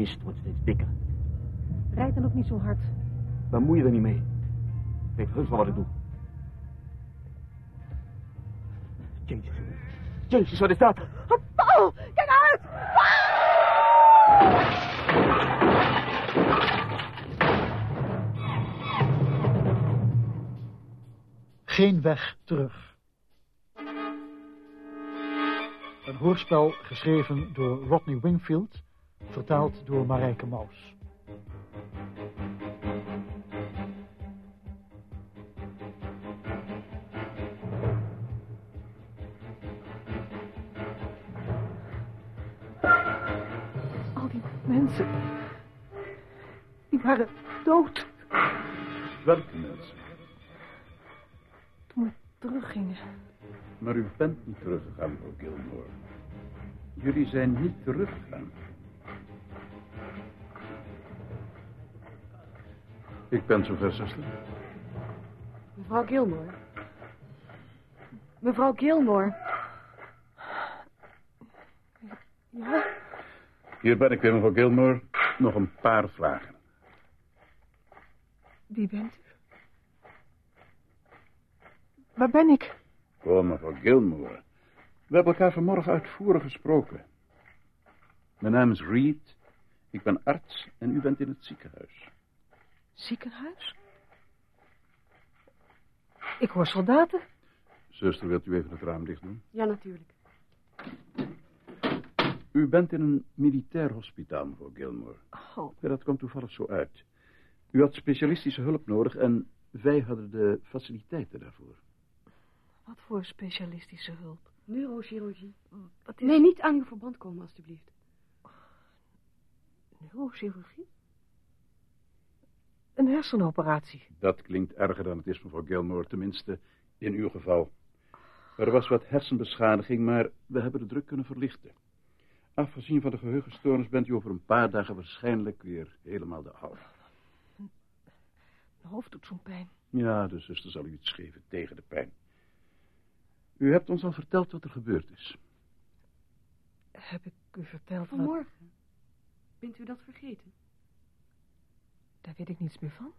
mist wordt steeds dikker. Rijd dan ook niet zo hard. Dan moet je er niet mee. Ik weet heus wel wat ik doe. Jezus. Jezus, wat is dat? Paul, kijk uit! Geen weg terug. Een hoorspel geschreven door Rodney Wingfield, vertaald door Marijke Maus. Al die mensen. Die waren dood Welke mensen? toen we teruggingen. Maar u bent niet teruggegaan, mevrouw Gilmore. Jullie zijn niet teruggegaan. Ik ben zover, zuster. Mevrouw Gilmore. Mevrouw Gilmore. Ja? Hier ben ik weer, mevrouw Gilmore. Nog een paar vragen. Wie bent u? Waar ben ik? Oh, mevrouw Gilmore. We hebben elkaar vanmorgen uitvoerig gesproken. Mijn naam is Reed. Ik ben arts en u bent in het ziekenhuis. Ziekenhuis? Ik hoor soldaten. Zuster, wilt u even het raam dicht doen? Ja, natuurlijk. U bent in een militair hospitaal, mevrouw Gilmore. Oh, Ja, dat komt toevallig zo uit. U had specialistische hulp nodig en wij hadden de faciliteiten daarvoor. wat voor specialistische hulp. Neurochirurgie. Wat is Nee, niet aan uw verband komen, alstublieft. neurochirurgie? Een hersenoperatie. Dat klinkt erger dan het is, mevrouw Gilmore, tenminste in uw geval. Er was wat hersenbeschadiging, maar we hebben de druk kunnen verlichten. Afgezien van de geheugenstoornis bent u over een paar dagen waarschijnlijk weer helemaal de oude. Mijn hoofd doet zo'n pijn. Ja, de zuster zal u iets geven tegen de pijn. U hebt ons al verteld wat er gebeurd is. Heb ik u verteld wat... Vanmorgen. Bent u dat vergeten? Daar weet ik niets meer van.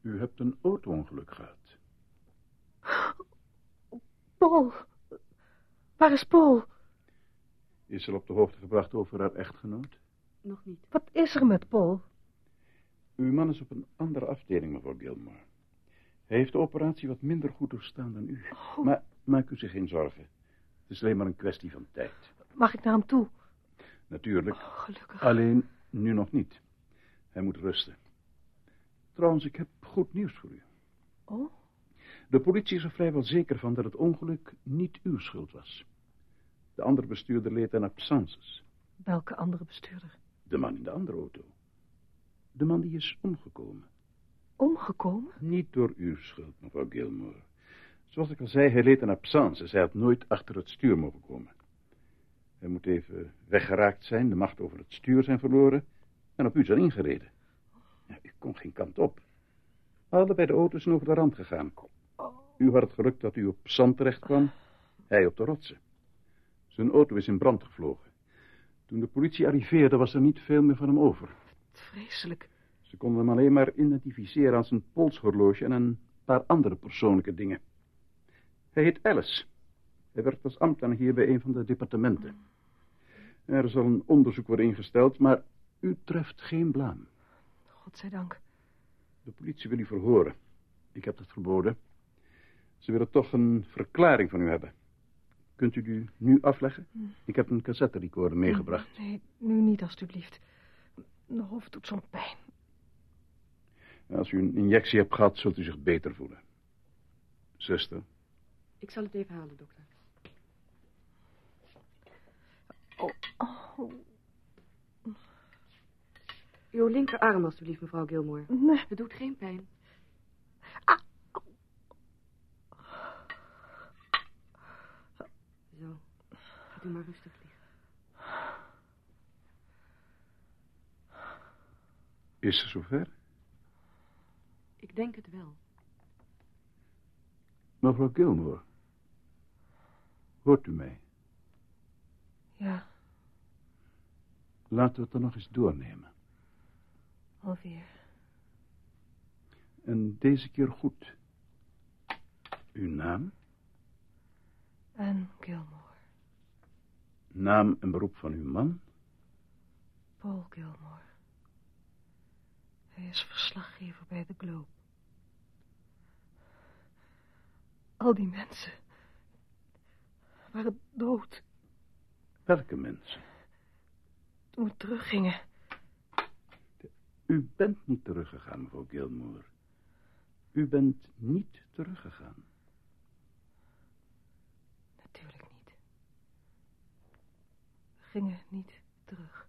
U hebt een auto-ongeluk gehad. Paul. Waar is Paul? Is ze op de hoogte gebracht over haar echtgenoot? Nog niet. Wat is er met Paul? Uw man is op een andere afdeling, mevrouw Gilmore. Hij heeft de operatie wat minder goed doorstaan dan u. Oh. Maar maak u zich geen zorgen. Het is alleen maar een kwestie van tijd. Mag ik naar hem toe? Natuurlijk, Oh, gelukkig. alleen nu nog niet. Hij moet rusten. Trouwens, ik heb goed nieuws voor u. Oh, De politie is er vrijwel zeker van dat het ongeluk niet uw schuld was. De andere bestuurder leed aan absences. welke andere bestuurder? De man in de andere auto. De man die is omgekomen. Omgekomen? Niet door uw schuld, mevrouw Gilmore. Zoals ik al zei, hij leed aan absence. Hij had nooit achter het stuur mogen komen. Hij moet even weggeraakt zijn, de macht over het stuur zijn verloren... en op u zijn ingereden. Ja, u kon geen kant op. Allebei de auto's zijn over de rand gegaan. U had het geluk dat u op zand terecht kwam, hij op de rotsen. Zijn auto is in brand gevlogen. Toen de politie arriveerde, was er niet veel meer van hem over. Vreselijk. Ze konden hem alleen maar identificeren aan zijn polshorloge en een paar andere persoonlijke dingen. Hij heet Alice. Hij werkt als ambtenaar hier bij een van de departementen. Er zal een onderzoek worden ingesteld, maar u treft geen blaam. Godzijdank. De politie wil u verhoren. Ik heb dat verboden. Ze willen toch een verklaring van u hebben. Kunt u die nu afleggen? Ik heb een cassette recorder meegebracht. Nee, nu niet alstublieft. Mijn hoofd doet zo'n pijn. Als u een injectie hebt gehad, zult u zich beter voelen. Zuster, Ik zal het even halen, dokter. Oh, oh. Uw linkerarm, alstublieft, mevrouw Gilmore. Nee. Het doet geen pijn. Ah. Zo. Gaat u maar rustig liggen. is ze zover? Ik denk het wel. Mevrouw Gilmore. Hoort u mij? Ja, Laten we het er nog eens doornemen. Alweer. En deze keer goed. Uw naam? En Gilmore. Naam en beroep van uw man? Paul Gilmore. Hij is verslaggever bij de Globe. Al die mensen waren dood Welke mensen? toen we teruggingen. U bent niet teruggegaan, mevrouw Gilmore. U bent niet teruggegaan. Natuurlijk niet. We gingen niet terug.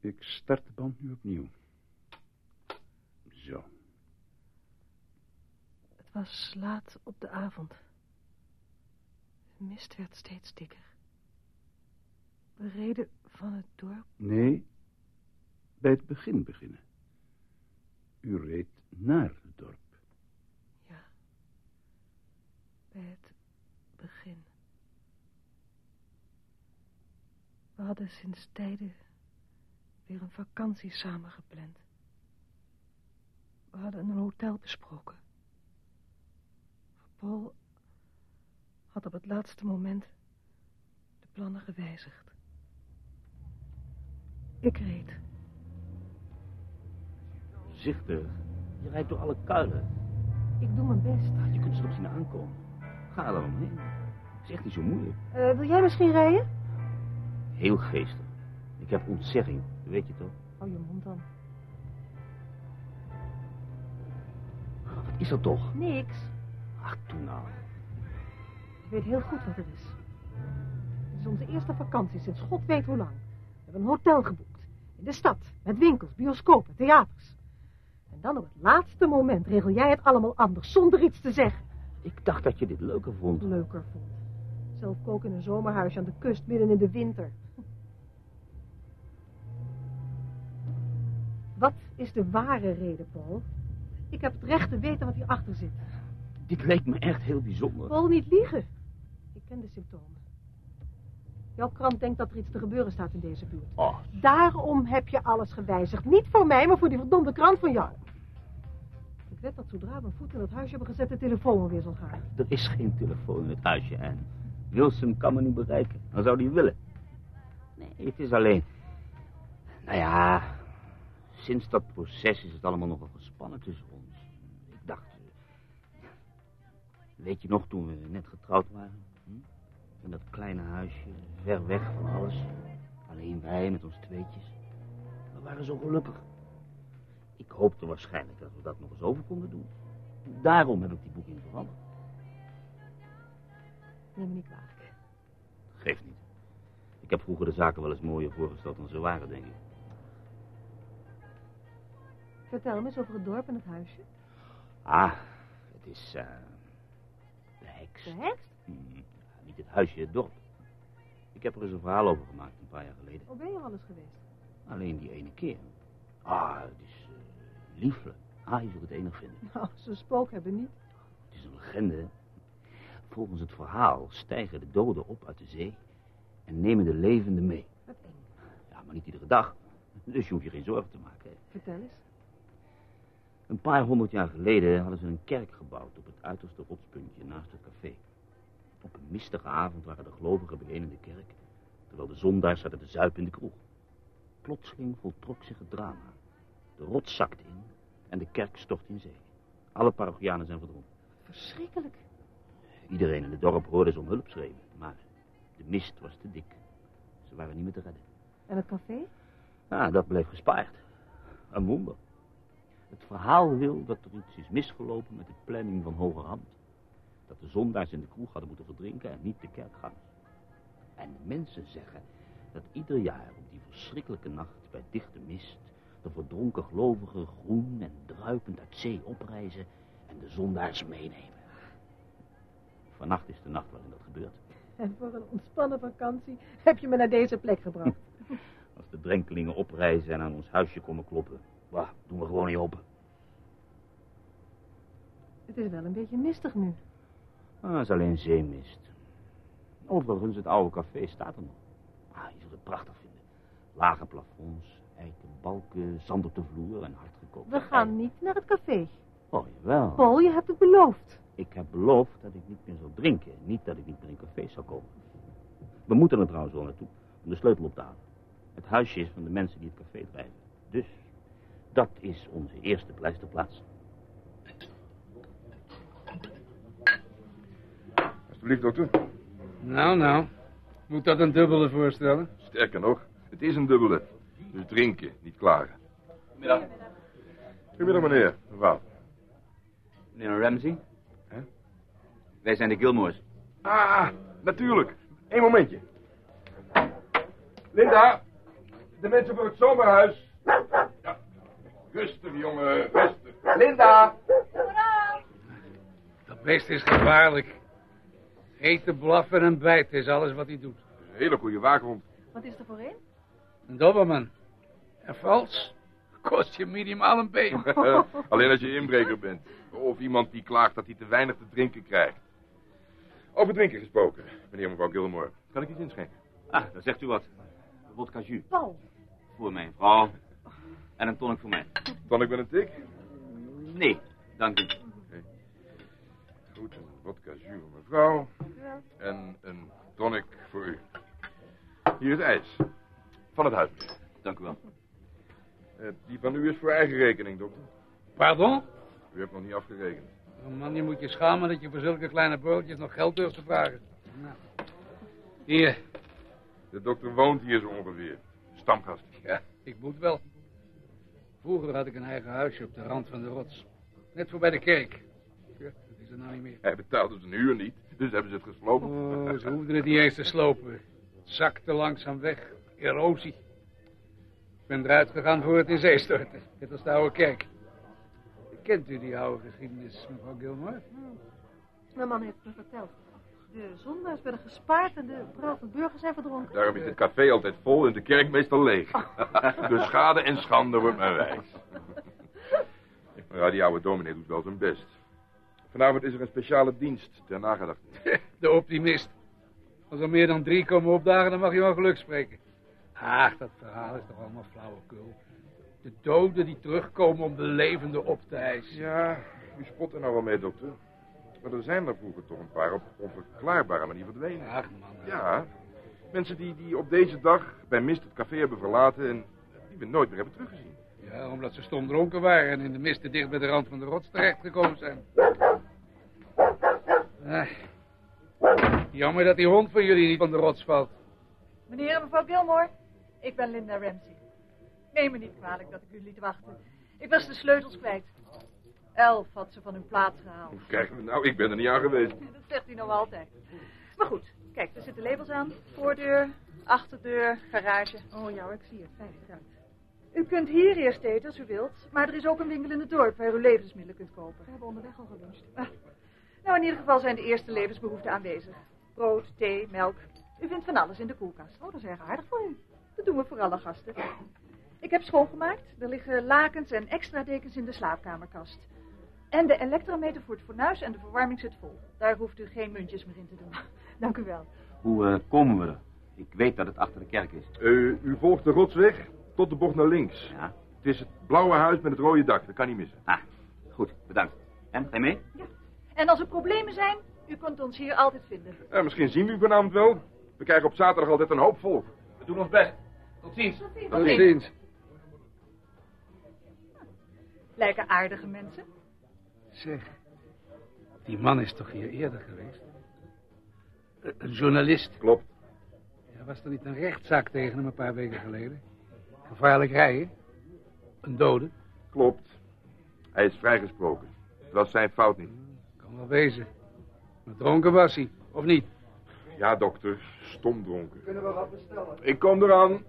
Ik start de band nu opnieuw. Zo. Het was laat op de avond. De mist werd steeds dikker. We reden van het dorp. Nee, bij het begin beginnen. U reed naar het dorp. Ja. Bij het begin. We hadden sinds tijden weer een vakantie samen gepland. We hadden een hotel besproken. Paul had op het laatste moment de plannen gewijzigd. Ik reed. Zichtig. Je rijdt door alle kuilen. Ik doe mijn best. Je kunt ze erop zien aankomen. Ga er dan omheen. Het is echt niet zo moeilijk. Eh, wil jij misschien rijden? Heel geestig. Ik heb ontzegging, weet je toch? Hou je mond dan. Wat is dat toch? Niks. Ach, doe nou. Ik weet heel goed wat het is. Het is onze eerste vakantie sinds god weet hoe lang. We hebben een hotel geboekt. In de stad. Met winkels, bioscopen, theaters. Dan op het laatste moment regel jij het allemaal anders, zonder iets te zeggen. Ik dacht dat je dit leuker vond. Leuker vond. Zelf koken in een zomerhuisje aan de kust midden in de winter. Wat is de ware reden, Paul? Ik heb het recht te weten wat hierachter zit. Dit leek me echt heel bijzonder. Paul, niet liegen. Ik ken de symptomen. Jouw krant denkt dat er iets te gebeuren staat in deze buurt. Oh, Daarom heb je alles gewijzigd. Niet voor mij, maar voor die verdomde krant van jou. Ik weet dat zodra we een voet in het huisje hebben gezet, de telefoon weer zal gaan. er is geen telefoon in het huisje en Wilson kan me niet bereiken. Dan zou hij willen. Nee, het is alleen... Nou ja, sinds dat proces is het allemaal nogal gespannen tussen ons. Ik dacht... eh, Weet je nog toen we net getrouwd waren? Hm? In dat kleine huisje, ver weg van alles. Alleen wij met ons tweetjes. We waren zo gelukkig. Ik hoopte waarschijnlijk dat we dat nog eens over konden doen. Daarom heb ik die boeking veranderd. Neem me niet kwalijk. Geeft niet. Ik heb vroeger de zaken wel eens mooier voorgesteld dan ze waren, denk ik. Vertel me eens over het dorp en het huisje. Ah, het is, eh... de heks. De heks? Ja, niet het huisje, het dorp. Ik heb er eens een verhaal over gemaakt, een paar jaar geleden. Of ben je al eens geweest? Alleen die ene keer. Ah, het is Ah, je zult het enig vinden. Nou, ze spook hebben niet. Het is een legende. Volgens het verhaal stijgen de doden op uit de zee en nemen de levenden mee. Wat eng. Ja, maar niet iedere dag. Dus je hoeft je geen zorgen te maken. Vertel eens. Een paar honderd jaar geleden hadden ze een kerk gebouwd op het uiterste rotspuntje naast het café. Op een mistige avond waren de gelovigen bijeen in de kerk, terwijl de zondaars zaten te zuipen in de kroeg. Plotseling voltrok zich het drama. De rots zakte in en de kerk stort in zee. Alle parochianen zijn verdronken. Verschrikkelijk. Iedereen in het dorp hoorde ze om hulp schreeuwen, maar de mist was te dik. Ze waren niet meer te redden. En het café? Ah, dat bleef gespaard. Een wonder. Het verhaal wil dat er iets is misgelopen met de planning van Hogerhand. Dat de zondaars in de kroeg hadden moeten verdrinken en niet de kerkgangers. En de mensen zeggen dat ieder jaar op die verschrikkelijke nacht bij dichte mist de verdronken gelovigen groen en druipend uit zee oprijzen en de zondaars meenemen. Vannacht is de nacht waarin dat gebeurt. En voor een ontspannen vakantie heb je me naar deze plek gebracht. Als de drenkelingen oprijzen en aan ons huisje komen kloppen, doen we gewoon niet open. Het is wel een beetje mistig nu. Ah, het is alleen zeemist. Overigens, het oude café staat er nog. Ah, je zult het prachtig vinden. Lage plafonds, eiken balken, zand op de vloer en hardgekookt. We gaan niet naar het café. Oh, jawel. Paul, je hebt het beloofd. Ik heb beloofd dat ik niet meer zou drinken. Niet dat ik niet meer in cafés zou komen. We moeten er trouwens wel naartoe, om de sleutel op te halen. Het huisje is van de mensen die het café drijven. Dus, dat is onze eerste pleisterplaats. Alsjeblieft, dokter. Nou, nou. Moet dat een dubbele voorstellen? Sterker nog, het is een dubbele. Dus drinken, niet klagen. Middag. Goedemiddag, meneer. Mevrouw. Meneer Ramsey? Hè? Wij zijn de Gilmores. Ah, natuurlijk. Eén momentje. Linda, de mensen voor het zomerhuis. Ja. Rustig, jongen, rustig. Linda! Dat beest is gevaarlijk. Eten, blaffen en bijten is alles wat hij doet. Een hele goede waakhond. Wat is er voor een? Een dobberman. En vals kost je minimaal een been. Alleen als je inbreker bent. Of iemand die klaagt dat hij te weinig te drinken krijgt. Over drinken gesproken, meneer en mevrouw Gilmore. Kan ik iets inschenken? Ah, dan zegt u wat. Vodka jus. Paul. Voor mijn vrouw. En een tonic voor mij. Tonic met een tik? Nee, dank u. Goed, een vodka jus voor mevrouw. En een tonic voor u. Hier is ijs. Van het huis. Dank u wel. Eh, die van u is voor eigen rekening, dokter. Pardon? U hebt nog niet afgerekend. Oh man, je moet je schamen dat je voor zulke kleine broodjes nog geld durft te vragen. Nou. Hier, De dokter woont hier zo ongeveer. Stamgast. ja, ik moet wel. Vroeger had ik een eigen huisje op de rand van de rots. Net voorbij de kerk. Ja, dat is er nou niet meer. Hij betaalde zijn huur niet, dus hebben ze het gesloopt. Oh, ze hoefden het niet eens te slopen. Het zakte langzaam weg. Erosie. Ik ben eruit gegaan voor het in zee stortte. Dit was de oude kerk. Kent u die oude geschiedenis, mevrouw Gilmore? Mijn man heeft het me verteld. De zondaars werden gespaard en de brave burgers zijn verdronken. Daarom is het café altijd vol en de kerk meestal leeg. dus schade en schande wordt mijn wijs. Maar ja, die oude dominee doet wel zijn best. Vanavond is er een speciale dienst ter nagedachtenis. De optimist. Als er meer dan drie komen opdagen, dan mag je wel geluk spreken. Ach, dat verhaal is toch allemaal flauwekul. De doden die terugkomen om de levenden op te eisen. Ja, u spot er nou wel mee, dokter. Maar er zijn er vroeger toch een paar op onverklaarbare manier verdwenen. Ach, man. Ja, mensen die, die op deze dag bij mist het café hebben verlaten en die we nooit meer hebben teruggezien. Ja, omdat ze stom dronken waren en in de mist te dicht bij de rand van de rots terechtgekomen zijn. Ach, jammer dat die hond van jullie niet van de rots valt. Meneer en mevrouw Gilmore, ik ben Linda Ramsey. Neem me niet kwalijk dat ik u liet wachten. Ik was de sleutels kwijt. Elf had ze van hun plaats gehaald. Kijk, nou, ik ben er niet aan geweest. Dat zegt u nog altijd. Maar goed, kijk, er zitten labels aan. Voordeur, achterdeur, garage. Oh ja, ik zie het. Fijn, eruit. U kunt hier eerst eten als u wilt, maar er is ook een winkel in het dorp waar u levensmiddelen kunt kopen. We hebben onderweg al geluncht. Ah, Nou, in ieder geval zijn de eerste levensbehoeften aanwezig. Brood, thee, melk. U vindt van alles in de koelkast. Oh, dat is erg aardig voor u. Dat doen we voor alle gasten. Ik heb schoongemaakt. Er liggen lakens en extra dekens in de slaapkamerkast. En de elektrometer voor het fornuis en de verwarming zit vol. Daar hoeft u geen muntjes meer in te doen. Dank u wel. Hoe eh, komen we er? Ik weet dat het achter de kerk is. Eh, u volgt de rotsweg tot de bocht naar links. Ja. Het is het blauwe huis met het rode dak, dat kan niet missen. Ah, goed, bedankt. En, ga je mee? En als er problemen zijn, u kunt ons hier altijd vinden. Eh, misschien zien we u vanavond wel. We krijgen op zaterdag altijd een hoop volk. We doen ons best. Tot ziens. Tot ziens. Lijken aardige mensen. Zeg, die man is toch hier eerder geweest? Een- Een journalist. Klopt. Ja, was er niet een rechtszaak tegen hem een paar weken geleden? Gevaarlijk rijden? Een dode? Klopt. Hij is vrijgesproken. Het was zijn fout niet. Kan wel wezen. Maar dronken was hij, of niet? Ja, dokter. Stom dronken. Kunnen we wat bestellen? Ik kom eraan.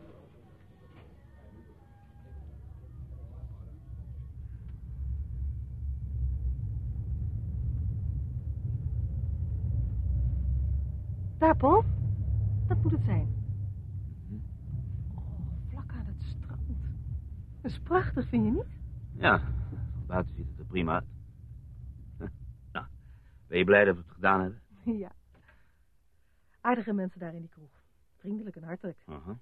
Daar, Paul. Dat moet het zijn. Oh, vlak aan het strand. Dat is prachtig, vind je niet? Ja, van buiten ziet het er prima uit. Nou, ben je blij dat we het gedaan hebben? Ja. Aardige mensen daar in die kroeg. Vriendelijk en hartelijk. Aha.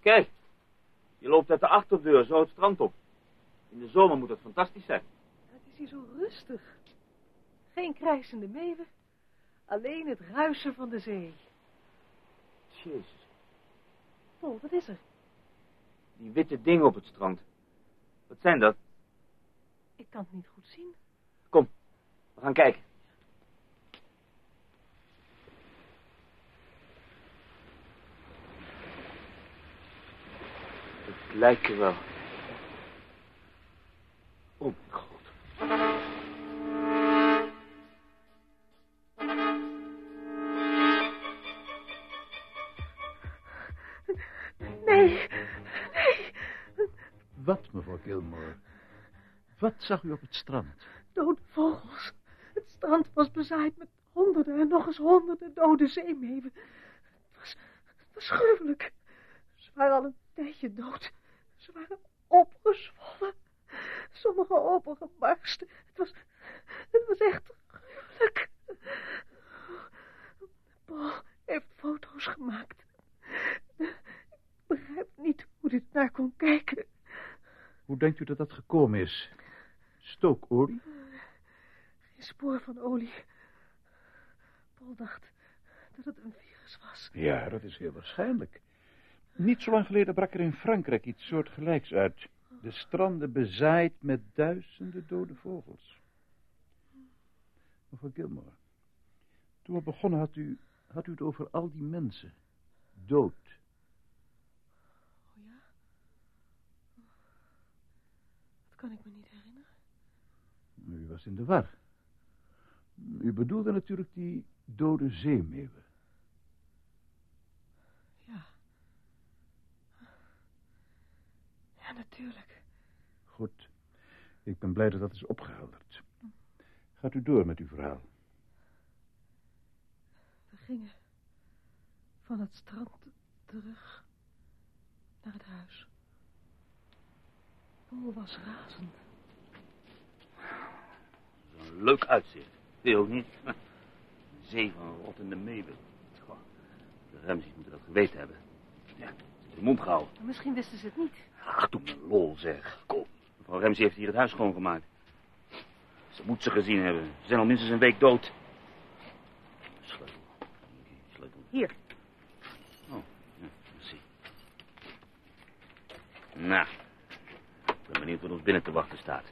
Kijk, je loopt uit de achterdeur zo het strand op. In de zomer moet dat fantastisch zijn. Het is hier zo rustig. Geen krijzende meeuwen. Alleen het ruisen van de zee. Jezus. Paul, wat is er? Die witte dingen op het strand. Wat zijn dat? Ik kan het niet goed zien. Kom, we gaan kijken. Het lijkt er wel. Oh mijn god. Nee, nee. Wat, mevrouw Gilmore? Wat zag u op het strand? Dode vogels. Het strand was bezaaid met honderden en nog eens honderden dode zeemeeuwen. Het was, het was gruwelijk. Ze waren al een tijdje dood. Ze waren opgezwollen. Sommige opengebarsten. Het was, het was echt gruwelijk. Paul heeft foto's gemaakt. Ik begrijp niet hoe dit naar kon kijken. Hoe denkt u dat dat gekomen is? Stookolie? Geen spoor van olie. Paul dacht dat het een virus was. Ja, dat is heel waarschijnlijk. Niet zo lang geleden brak er in Frankrijk iets soortgelijks uit. De stranden bezaaid met duizenden dode vogels. Mevrouw Gilmore, toen we begonnen had u, had u het over al die mensen. Dood. Oh ja? Dat kan ik me niet U was in de war. U bedoelde natuurlijk die dode zeemeeuwen. Ja. Ja, natuurlijk. Goed. Ik ben blij dat dat is opgehelderd. Gaat u door met uw verhaal. We gingen van het strand terug naar het huis. Paul was razend. Leuk uitzicht. Je ook niet? Een zee van rottende meeuwen. De Ramses moeten dat geweten hebben. Ja, ze de mond gehouden. Misschien wisten ze het niet. Ach, doe me lol, zeg. Kom. Mevrouw Ramsey heeft hier het huis schoongemaakt. Ze moet ze gezien hebben. Ze zijn al minstens een week dood. Sleutel. Sleutel. Hier. Oh, ja, merci. Nou, ik ben benieuwd wat ons binnen te wachten staat.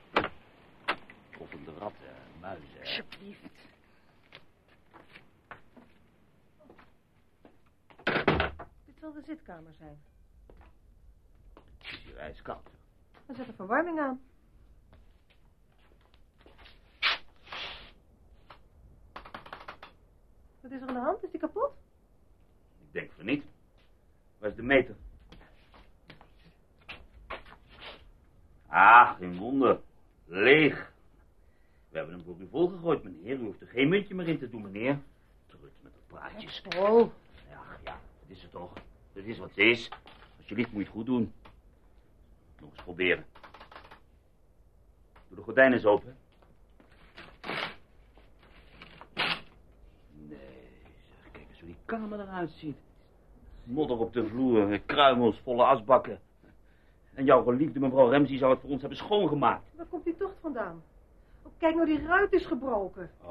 Rottende ratten, muizen. Alsjeblieft. Dit zal de zitkamer zijn. Het is hier ijskoud. Dan zet de verwarming aan. Wat is er aan de hand? Is die kapot? Ik denk van niet. Waar is de meter? Ah, geen wonder. Leeg. We hebben hem voor u volgegooid, meneer. U hoeft er geen muntje meer in te doen, meneer. Terug met de praatjes. Oh. Ja, ja, dat is het toch. Dat is wat het is. Alsjeblieft moet je het goed doen. Nog eens proberen. Doe de gordijn eens open. Nee, zeg, kijk eens hoe die kamer eruit ziet. Modder op de vloer, kruimels, volle asbakken. En jouw geliefde mevrouw Ramsey zou het voor ons hebben schoongemaakt. Waar komt die tocht vandaan? Oh, kijk nou, die ruit is gebroken. Oh.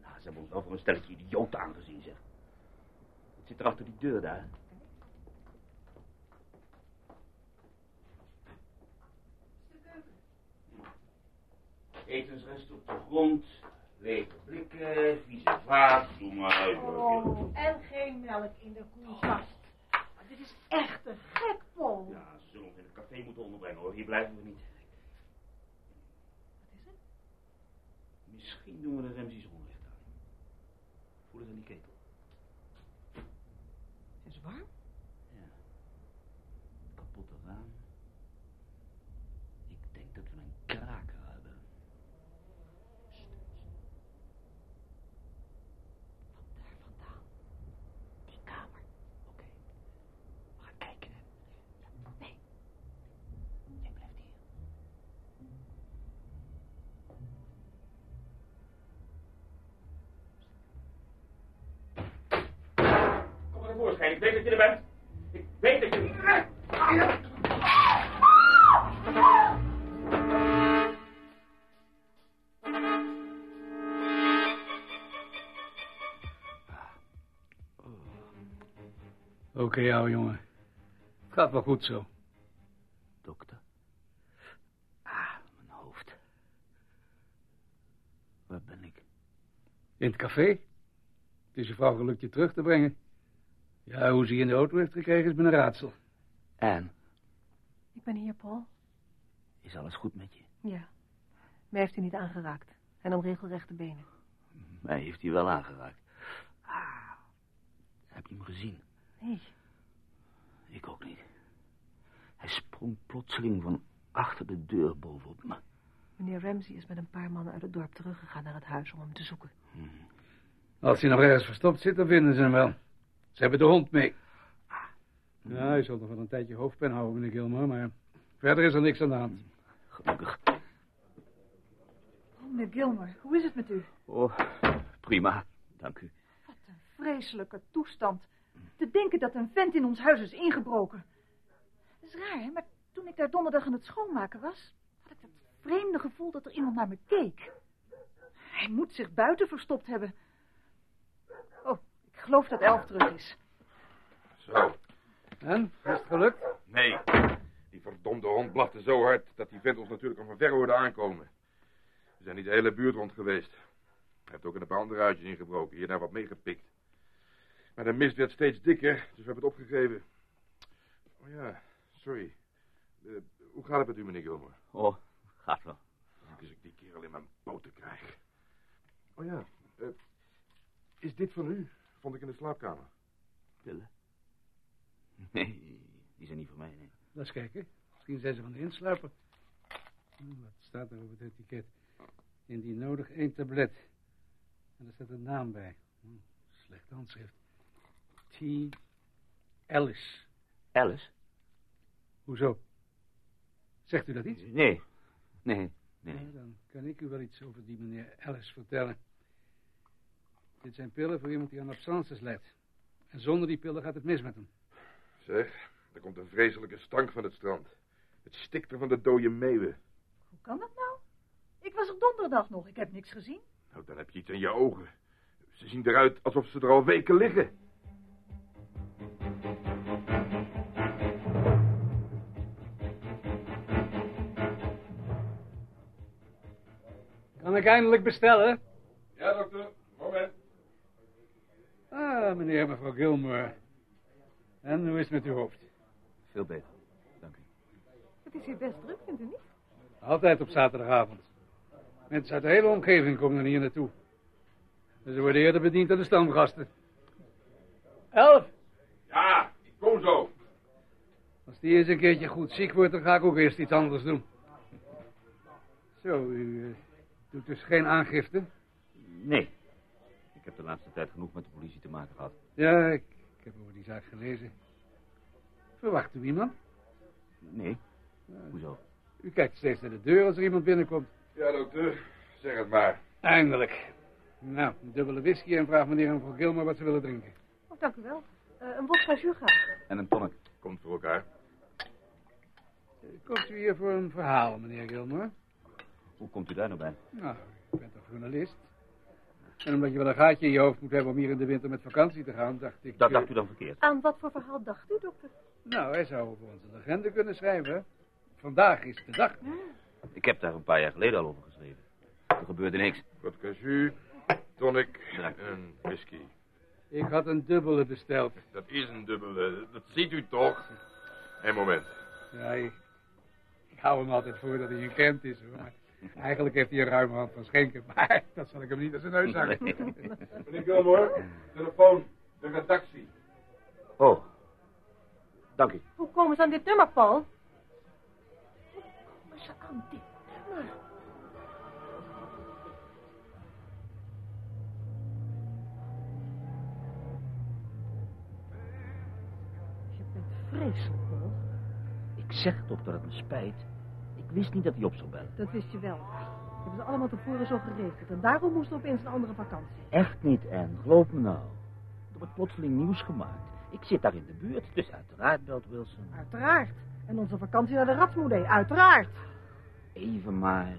Nou, ze hebben ons wel voor een stelletje idioot aangezien, zeg. Wat zit er achter die deur daar? Etensrest op de grond, lege blikken, vieze vaat, doe maar uit. Oh, en geen melk in de koelkast. Maar dit is echt een gek, Paul. Ja, ze zullen ons in het café moeten onderbrengen hoor, hier blijven we niet. Wat is het? Misschien doen we de Remsies onrecht aan. Voel het aan die ketel. Is het warm? Ja. Kapotte raam. Ik denk dat we een kraker hebben. Sst, sst. Van daar vandaan. Die kamer. Oké. We gaan kijken. Nee. Jij blijft hier. Kom maar tevoorschijn, ik weet dat je er bent. Ik weet dat je... Oké, ouwe jongen. Het gaat wel goed zo. Dokter. Ah, mijn hoofd. Waar ben ik? In het café. Het is je vrouw gelukt je terug te brengen. Ja, hoe ze je in de auto heeft gekregen is me een raadsel. En, Ik ben hier, Paul. is alles goed met je? Ja. Mij heeft hij niet aangeraakt. En om regelrechte benen. Mij heeft hij wel aangeraakt. Ah, heb je hem gezien? Nee. Ik ook niet. Hij sprong plotseling van achter de deur bovenop me. Meneer Ramsey is met een paar mannen uit het dorp teruggegaan naar het huis om hem te zoeken. Als hij nog ergens verstopt zit, dan vinden ze hem wel. Ze hebben de hond mee. Ja, hij zal nog wel een tijdje hoofdpijn houden, meneer Gilmore, maar verder is er niks aan de hand. Gelukkig. Oh, meneer Gilmer, hoe is het met u? Oh, prima. Dank u. Wat een vreselijke toestand. Te denken dat een vent in ons huis is ingebroken. Dat is raar, hè? Maar toen ik daar donderdag aan het schoonmaken was... had ik dat vreemde gevoel dat er iemand naar me keek. Hij moet zich buiten verstopt hebben. Ik geloof dat Elf terug is. Zo. En, is het gelukt? Nee. Die verdomde hond blafte zo hard dat die vent ons natuurlijk al van ver hoorde aankomen. We zijn niet de hele buurt rond geweest. Hij heeft ook in een paar andere huisjes ingebroken. Hier daar wat meegepikt. Maar de mist werd steeds dikker, dus we hebben het opgegeven. Oh ja, sorry. Eh, hoe gaat het met u, meneer Gilmore? Oh, gaat wel. Als ik die kerel in mijn poten krijg. Oh ja, eh, is dit van u? Vond ik in de slaapkamer. Pillen? Nee, die zijn niet voor mij, nee. Laat eens kijken. Misschien zijn ze van de insluiper. Hm, Wat staat er op het etiket? Indien nodig één tablet. En er staat een naam bij. Hm, Slecht handschrift. T. Ellis. Alice? Hoezo? Zegt u dat iets? Nee. Nee, nee. Dan kan ik u wel iets over die meneer Ellis vertellen. Dit zijn pillen voor iemand die aan absences lijdt. En zonder die pillen gaat het mis met hem. Zeg, er komt een vreselijke stank van het strand. Het stikt er van de dode meeuwen. Hoe kan dat nou? Ik was er donderdag nog. Ik heb niks gezien. Nou, dan heb je iets in je ogen. Ze zien eruit alsof ze er al weken liggen. Kan ik eindelijk bestellen? Ja, dokter. Meneer en mevrouw Gilmore. En hoe is het met uw hoofd? Veel beter. Dank u. Het is hier best druk, vindt u niet? Altijd op zaterdagavond. Mensen uit de hele omgeving komen er hier naartoe. Dus ze worden eerder bediend dan de stamgasten. Elf! Ja, ik kom zo. Als die eens een keertje goed ziek wordt, dan ga ik ook eerst iets anders doen. Zo, u eh, doet dus geen aangifte? Nee. Ik heb de laatste tijd genoeg met de politie te maken gehad. Ja, ik, ik heb over die zaak gelezen. Verwacht u iemand? Nee. Hoezo? U kijkt steeds naar de deur als er iemand binnenkomt. Ja, dokter. Zeg het maar. Eindelijk. Nou, een dubbele whisky en vraag meneer en mevrouw Gilmore wat ze willen drinken. Oh, dank u wel. Eh, een vodka jus graag. En een tonic. Komt voor elkaar. Komt u hier voor een verhaal, meneer Gilmore? Hoe komt u daar nou bij? Nou, u bent toch journalist? En omdat je wel een gaatje in je hoofd moet hebben om hier in de winter met vakantie te gaan, dacht ik... Dat eh, dacht u dan verkeerd. Aan wat voor verhaal dacht u, dokter? Nou, hij zou over onze legende kunnen schrijven. Vandaag is de dag. Ik heb daar een paar jaar geleden al over geschreven. Er gebeurde niks. Vodka jus, tonic en whisky. Ik had een dubbele besteld. Dat is een dubbele. Dat ziet u toch? Een moment. Ja, ik, ik hou hem altijd voor dat hij een kent is, hoor. Eigenlijk heeft hij een ruime hand van schenken. Maar dat zal ik hem niet aan zijn neus hangen. Nee. Meneer Gilmore, telefoon, de redactie. Oh. Dank u. Hoe komen ze aan dit nummer, Paul? Hoe komen ze aan dit nummer? Je bent vreselijk, Paul. Ik zeg toch dat het me spijt. Wist niet dat hij op zou bellen. Dat wist je wel. Dat hebben ze allemaal tevoren zo geregeld. En daarom moest er opeens een andere vakantie. Echt niet, Anne. Geloof me nou. Er wordt plotseling nieuws gemaakt. Ik zit daar in de buurt, dus uiteraard belt Wilson. Uiteraard. En onze vakantie naar de Ratsmoedee, uiteraard. Even maar.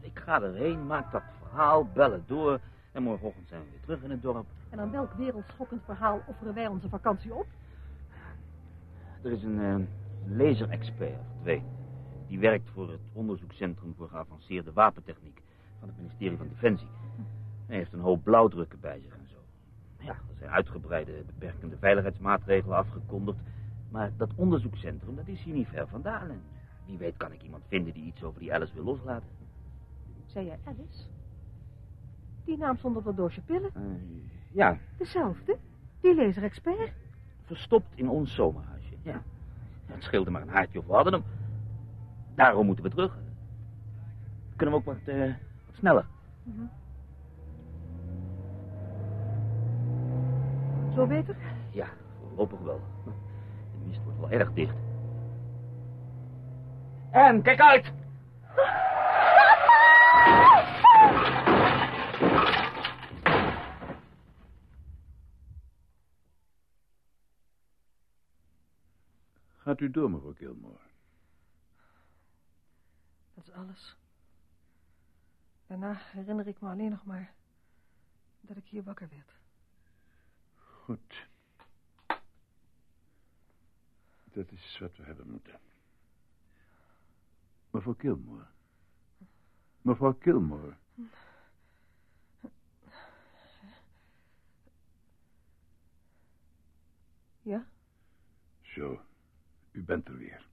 Ik ga erheen, maak dat verhaal, bellen door... en morgenochtend zijn we weer terug in het dorp. En aan welk wereldschokkend verhaal offeren wij onze vakantie op? Er is een uh, laserexpert. Die werkt voor het onderzoekscentrum voor geavanceerde wapentechniek van het ministerie van Defensie. Hij heeft een hoop blauwdrukken bij zich en zo. Ja, er zijn uitgebreide beperkende veiligheidsmaatregelen afgekondigd. Maar dat onderzoekscentrum, dat is hier niet ver vandaan. En wie weet kan ik iemand vinden die iets over die Alice wil loslaten. Zei jij Alice? Die naam stond op dat doosje pillen. Uh, ja. Dezelfde? Die laser-expert? Verstopt in ons zomerhuisje, ja. Het scheelde maar een haartje of we hadden hem. Daarom moeten we terug. Kunnen we ook wat, uh, wat sneller. Mm -hmm. Zo beter? Ja, voorlopig wel. De mist wordt wel erg dicht. En, kijk uit! Gaat u door, mevrouw Gilmore. Dat is alles. Daarna herinner ik me alleen nog maar dat ik hier wakker werd. Goed. Dat is wat we hebben moeten. Mevrouw Kilmore. Mevrouw Kilmore. Ja? Zo, u bent er weer.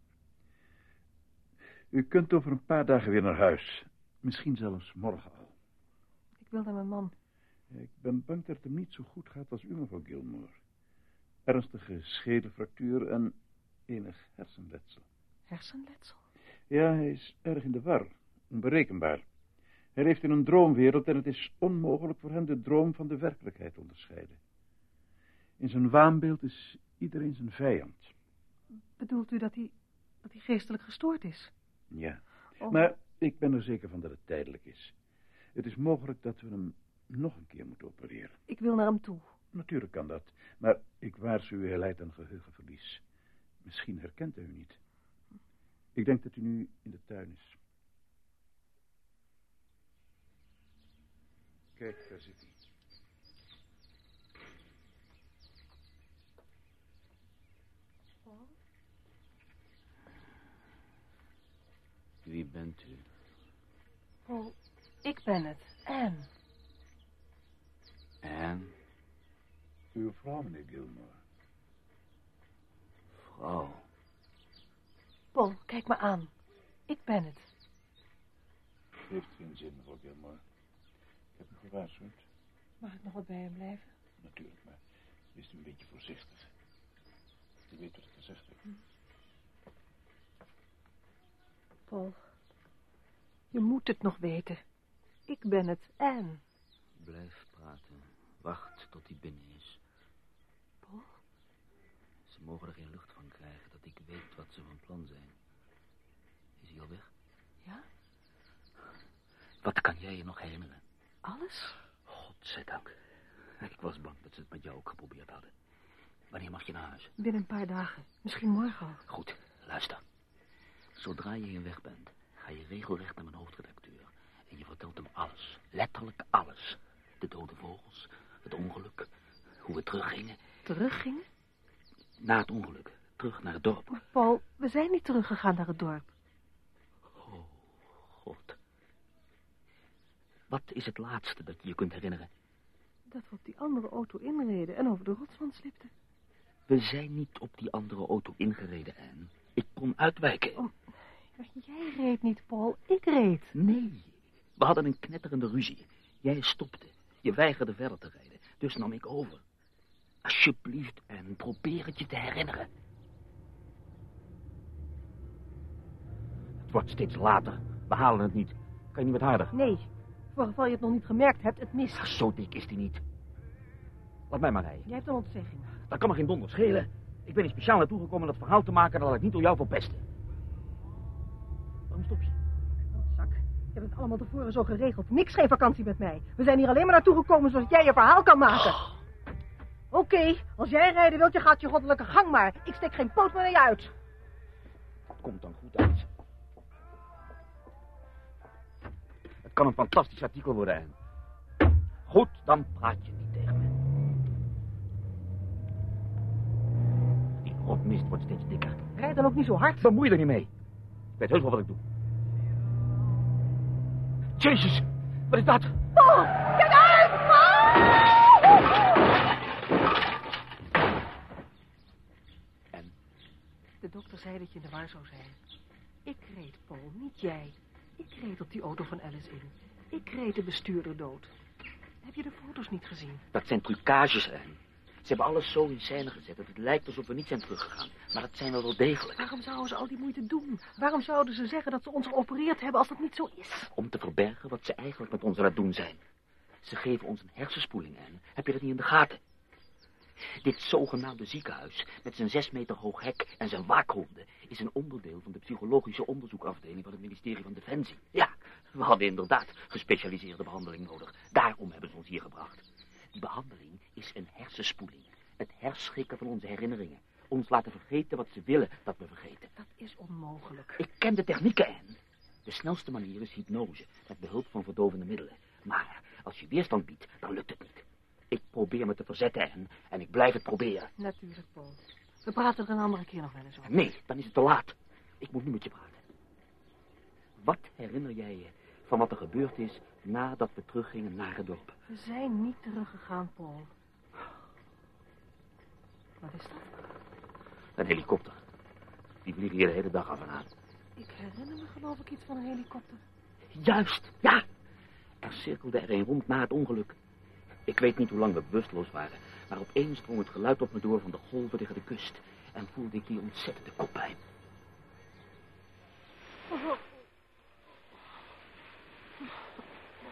U kunt over een paar dagen weer naar huis. Misschien zelfs morgen al. Ik wil naar mijn man. Ik ben bang dat het hem niet zo goed gaat als u, mevrouw Gilmore. Ernstige schedelfractuur en enig hersenletsel. Hersenletsel? Ja, hij is erg in de war. Onberekenbaar. Hij leeft in een droomwereld en het is onmogelijk voor hem de droom van de werkelijkheid te onderscheiden. In zijn waanbeeld is iedereen zijn vijand. Bedoelt u dat hij, dat hij geestelijk gestoord is? Ja, oh. maar ik ben er zeker van dat het tijdelijk is. Het is mogelijk dat we hem nog een keer moeten opereren. Ik wil naar hem toe. Natuurlijk kan dat, maar ik waarschuw u, hij lijdt aan geheugenverlies. Misschien herkent hij u niet. Ik denk dat u nu in de tuin is. Kijk, daar zit hij. Wie bent u? Oh, ik ben het. Anne. Anne? Uw vrouw, meneer Gilmore. Vrouw? Paul, kijk me aan. Ik ben het. Heeft geen zin, mevrouw Gilmore. Ik heb u gewaarschuwd. Mag ik nog wat bij hem blijven? Natuurlijk, maar wees u een beetje voorzichtig. U weet wat ik gezegd heb. Hm. Paul, je moet het nog weten. Ik ben het, Anne. Blijf praten. Wacht tot hij binnen is. Paul? Ze mogen er geen lucht van krijgen dat ik weet wat ze van plan zijn. Is hij al weg? Ja? Wat kan jij je nog herinneren? Alles? Godzijdank. Ik was bang dat ze het met jou ook geprobeerd hadden. Wanneer mag je naar huis? Binnen een paar dagen. Misschien morgen al. Goed, luister. Zodra je hier weg bent, ga je regelrecht naar mijn hoofdredacteur. En je vertelt hem alles. Letterlijk alles. De dode vogels, het ongeluk, hoe we teruggingen. Teruggingen? Na het ongeluk. Terug naar het dorp. Maar Paul, we zijn niet teruggegaan naar het dorp. Oh, God. Wat is het laatste dat je je kunt herinneren? Dat we op die andere auto inreden en over de rotswand slipten. We zijn niet op die andere auto ingereden, Anne. Ik kon uitwijken. Jij reed niet, Paul. Ik reed. Nee. We hadden een knetterende ruzie. Jij stopte. Je weigerde verder te rijden. Dus nam ik over. Alsjeblieft, en probeer het je te herinneren. Het wordt steeds later. We halen het niet. Kan je niet wat harder? Nee. Voor geval je het nog niet gemerkt hebt, het mist. Ach, zo dik is die niet. Laat mij maar rijden. Jij hebt een ontzegging. Dat kan me geen donder schelen. Ik ben hier speciaal naartoe gekomen dat verhaal te maken... dat ik niet door jou verpesten. Waarom stop je? Zak. Je hebt het allemaal tevoren zo geregeld. Niks geen vakantie met mij. We zijn hier alleen maar naartoe gekomen... zodat jij je verhaal kan maken. Oh. Oké, als jij rijden wilt, je gaat je goddelijke gang maar. Ik steek geen poot meer naar je uit. Komt dan goed uit. Het kan een fantastisch artikel worden, Anne. Goed, dan praat je niet tegen me. Die rotmist wordt steeds dikker. Rijd dan ook niet zo hard. Bemoei er niet mee. Ik weet heus wel wat ik doe. Jezus, wat is dat? Paul, kijk uit, En? De dokter zei dat je in de war zou zijn. Ik reed, Paul, niet jij. Ik reed op die auto van Alice in. Ik reed de bestuurder dood. Heb je de foto's niet gezien? Dat zijn trucages, Anne. Ze hebben alles zo in scène gezet dat het lijkt alsof we niet zijn teruggegaan. Maar dat zijn we wel degelijk. Waarom zouden ze al die moeite doen? Waarom zouden ze zeggen dat ze ons geopereerd hebben als dat niet zo is? Om te verbergen wat ze eigenlijk met ons aan het doen zijn. Ze geven ons een hersenspoeling, Anne. Heb je dat niet in de gaten? Dit zogenaamde ziekenhuis, met zijn zes meter hoog hek en zijn waakhonden, is een onderdeel van de psychologische onderzoekafdeling van het ministerie van Defensie. Ja, we hadden inderdaad gespecialiseerde behandeling nodig. Daarom hebben ze ons hier gebracht. Die behandeling is een hersenspoeling. Het herschikken van onze herinneringen. Ons laten vergeten wat ze willen dat we vergeten. Dat is onmogelijk. Ik ken de technieken, Anne. De snelste manier is hypnose, met behulp van verdovende middelen. Maar als je weerstand biedt, dan lukt het niet. Ik probeer me te verzetten, Anne, en ik blijf het proberen. Natuurlijk, Paul. We praten er een andere keer nog wel eens over. Nee, dan is het te laat. Ik moet nu met je praten. Wat herinner jij je van wat er gebeurd is nadat we teruggingen naar het dorp? We zijn niet teruggegaan, Paul. Wat is dat? Een helikopter. Die vliegen hier de hele dag af en aan. Ik herinner me geloof ik iets van een helikopter. Juist, ja. Er cirkelde er een rond na het ongeluk. Ik weet niet hoe lang we bewusteloos waren, maar opeens drong het geluid op me door van de golven tegen de kust en voelde ik die ontzettende koppijn.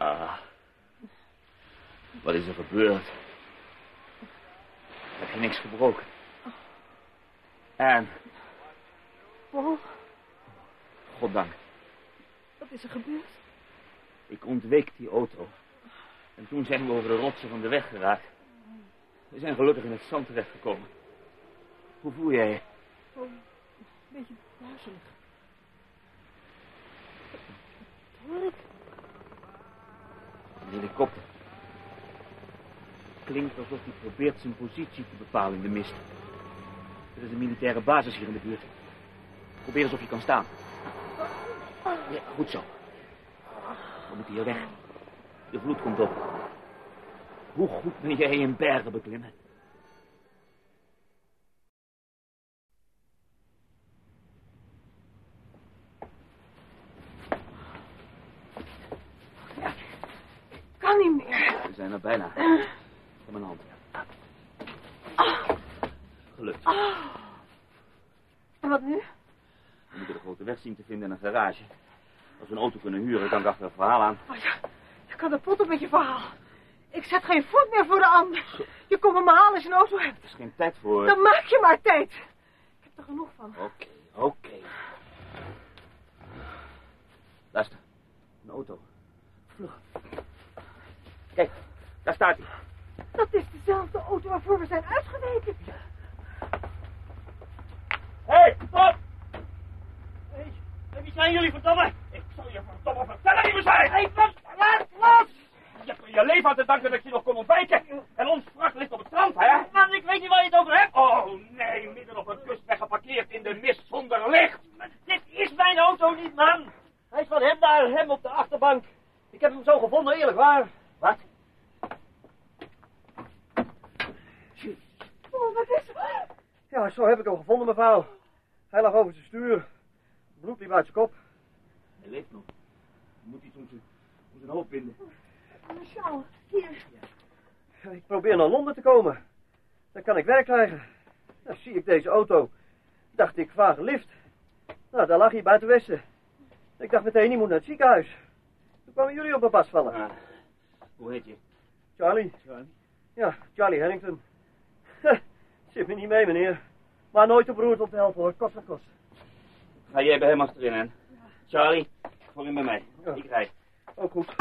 Ah, wat is er gebeurd? Heb je niks gebroken? En, Paul, goddank, wat is er gebeurd? ik ontweek die auto. En toen zijn we over de rotsen van de weg geraakt. We zijn gelukkig in het zand terechtgekomen. Hoe voel jij je? Oh, een beetje duizelig. Wat hoor ik? Een helikopter. Klinkt alsof hij probeert zijn positie te bepalen in de mist. Er is een militaire basis hier in de buurt. Probeer eens of je kan staan. Ja, goed zo. We moeten hier weg. De vloed komt op. Hoe goed ben jij in bergen beklimmen? Kan niet er bijna. Kom mijn hand. Gelukt. En wat nu? We moeten de grote weg zien te vinden in een garage. Als we een auto kunnen huren, kan ik achter het verhaal aan. Oh ja, je kan de pot op met je verhaal. Ik zet geen voet meer voor de ander. Je komt me halen als je een auto hebt. Er is geen tijd voor. Dan maak je maar tijd. Ik heb er genoeg van. Oké, oké. Luister, een auto. Vlug. Kijk, daar staat hij. Dat is dezelfde auto waarvoor we zijn uitgeweken. Hé, hey, stop! Hé, hey, wie zijn jullie, verdomme? Ik zal je verdomme vertellen wie we zijn! Hé, hey, laat los! Je hebt er je leven aan te danken dat ik je nog kon ontwijken. En ons vracht ligt op het strand, hè? Man, ik weet niet waar je het over hebt. Oh, nee, midden op een kustweg geparkeerd in de mist zonder licht. Maar dit is mijn auto niet, man. Hij is van hem daar, hem op de achterbank. Ik heb hem zo gevonden, eerlijk waar. Wat? Oh, wat is er? Ja, zo heb ik hem gevonden, mevrouw. Hij lag over zijn stuur. Bloed liep uit zijn kop. Hij leeft nog. Je moet iets om zijn, om zijn hoofd binden. Hier. Ik probeer naar Londen te komen. Dan kan ik werk krijgen. Dan zie ik deze auto. Dacht ik, vraag een lift. Nou, daar lag hij buiten Westen. Ik dacht meteen, die moet naar het ziekenhuis. Toen kwamen jullie op mijn pas vallen. Ah, hoe heet je? Charlie. Charlie? Ja, Charlie Harrington. Zit me niet mee, meneer. Maar nooit de broers op te helpen, hoor. Kost wat kost. Ga jij bij hem achterin, hè? Charlie Charlie, voorin bij mij. Ik rijd. Ook goed.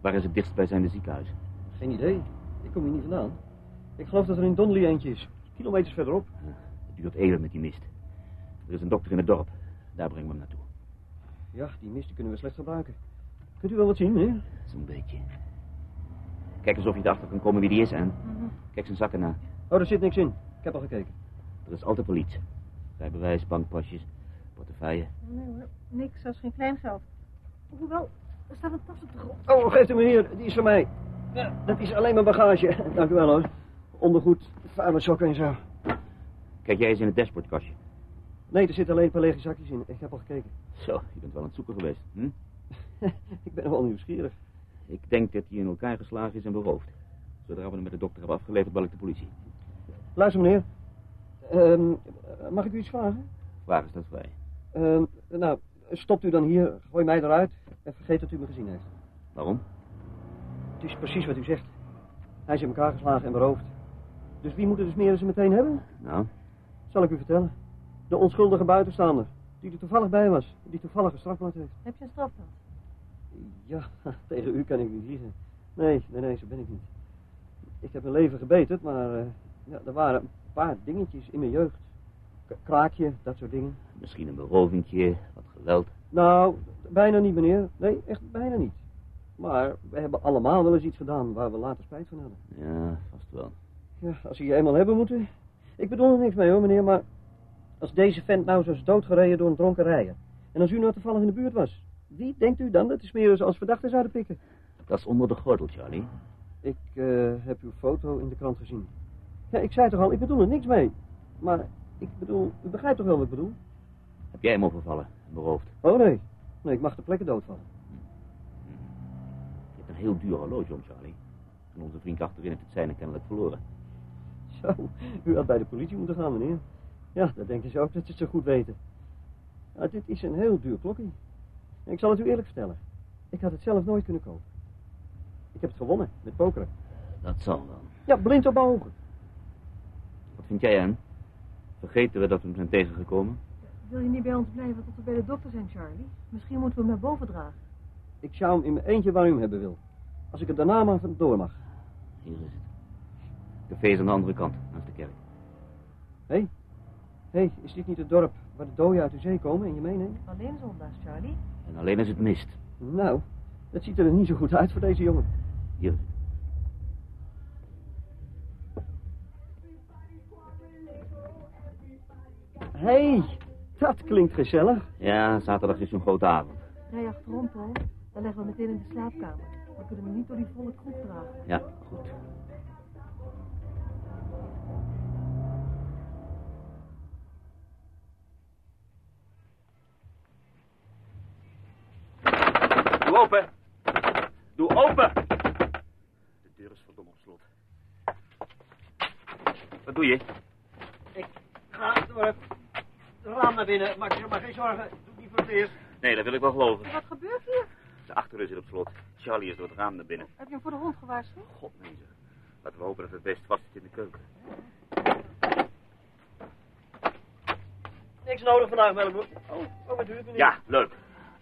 Waar is het dichtstbijzijnde ziekenhuis? Geen idee. Ik kom hier niet vandaan. Ik geloof dat er in Donnelly eentje is. Kilometers verderop. Ja, het duurt eeuwig met die mist. Er is een dokter in het dorp. Daar brengen we hem naartoe. Ja, die mist kunnen we slecht gebruiken. Kunt u wel wat zien, meneer? Zo'n beetje. Kijk eens of je erachter kan komen wie die is, en Kijk zijn zakken na. Oh, er zit niks in. Ik heb al gekeken. Er is altijd wel iets. Rijbewijs, bankpasjes, portefeuille. Nee hoor, niks, dat is geen klein geld. Hoewel, er staat een tas op de grond. Oh, geef hem hier. Die is van mij. Ja, dat is alleen mijn bagage. Dank u wel, hoor. Ondergoed, vuile sokken en zo. Kijk jij eens in het dashboardkastje. Nee, er zitten alleen een paar lege zakjes in. Ik heb al gekeken. Zo, je bent wel aan het zoeken geweest. Hm? ik ben wel nieuwsgierig. Ik denk dat hij in elkaar geslagen is en beroofd. Zodra we hem met de dokter hebben afgeleverd, bel ik de politie. Luister, meneer. Ehm, mag ik u iets vragen? Vraag is dat vrij. Ehm, nou, stopt u dan hier, gooi mij eruit en vergeet dat u me gezien heeft. Waarom? Het is precies wat u zegt. Hij is in elkaar geslagen en beroofd. Dus wie moeten de smeren ze meteen hebben? Nou, Zal ik u vertellen. De onschuldige buitenstaander, die er toevallig bij was, die toevallig een strafblad heeft. Heb je een strafblad? Ja, tegen u kan ik niet liegen. Nee, nee, nee, zo ben ik niet. Ik heb mijn leven gebeterd, maar eh, ja, er waren een paar dingetjes in mijn jeugd. K- kraakje, dat soort dingen. misschien een berovingje, wat geweld. Nou, bijna niet, meneer. Nee, echt bijna niet. Maar we hebben allemaal wel eens iets gedaan waar we later spijt van hadden. Ja, vast wel. Ja, als ze je eenmaal hebben moeten. Ik bedoel er niks mee hoor, meneer, maar als deze vent nou zo is doodgereden door een dronken rijder. En als u nou toevallig in de buurt was, wie denkt u dan dat de smeren als verdachte zouden pikken? Dat is onder de gordel, Charlie. Ik eh, heb uw foto in de krant gezien. Ja, ik zei toch al, ik bedoel er niks mee. Maar ik bedoel, u begrijpt toch wel wat ik bedoel? Heb jij hem overvallen en beroofd? Oh nee, nee, ik mag de plekken doodvallen. Je hebt een heel duur horloge om, Charlie. En onze vriend achterin heeft het zijne kennelijk verloren. Zo, u had bij de politie moeten gaan, meneer. Ja, dat denken ze ook dat ze het zo goed weten. Ja, dit is een heel duur klokje. En ik zal het u eerlijk vertellen. Ik had het zelf nooit kunnen kopen. Ik heb het gewonnen, met pokeren. Dat zal dan. Ja, blind op mijn ogen. Wat vind jij, Anne? Vergeten we dat we hem zijn tegengekomen? Wil je niet bij ons blijven tot we bij de dokter zijn, Charlie? Misschien moeten we hem naar boven dragen. Ik zou hem in mijn eentje waar u hem hebben wil. Als ik het daarna maar van door mag. Hier is het. Het café is aan de andere kant, naast de kerk. Hé? Hé, hey, is dit niet het dorp waar de doden uit de zee komen en je meeneemt? Alleen zondags, Charlie. En alleen als het mist. Nou, dat ziet er niet zo goed uit voor deze jongen. Hier is. Hé, hey, dat klinkt gezellig. Ja, zaterdag is zo'n grote avond. Rij achterom, Paul. Dan leggen we meteen in de slaapkamer. We kunnen hem niet door die volle kroeg dragen. Ja, goed. Doe open. Doe open. De deur is verdomme op slot. Wat doe je? Ik ga door het raam naar binnen. Maak je maar geen zorgen. Doe het niet voor het eerst. Nee, dat wil ik wel geloven. Wat gebeurt hier? De achterdeur zit op slot. Charlie is door het raam naar binnen. Heb je hem voor de hond gewaarschuwd? God, nee zeg. Laten we hopen dat het best vast zit in de keuken. Niks nodig vandaag, Melbourne. Oh, oh wat duurt meneer? Ja, leuk.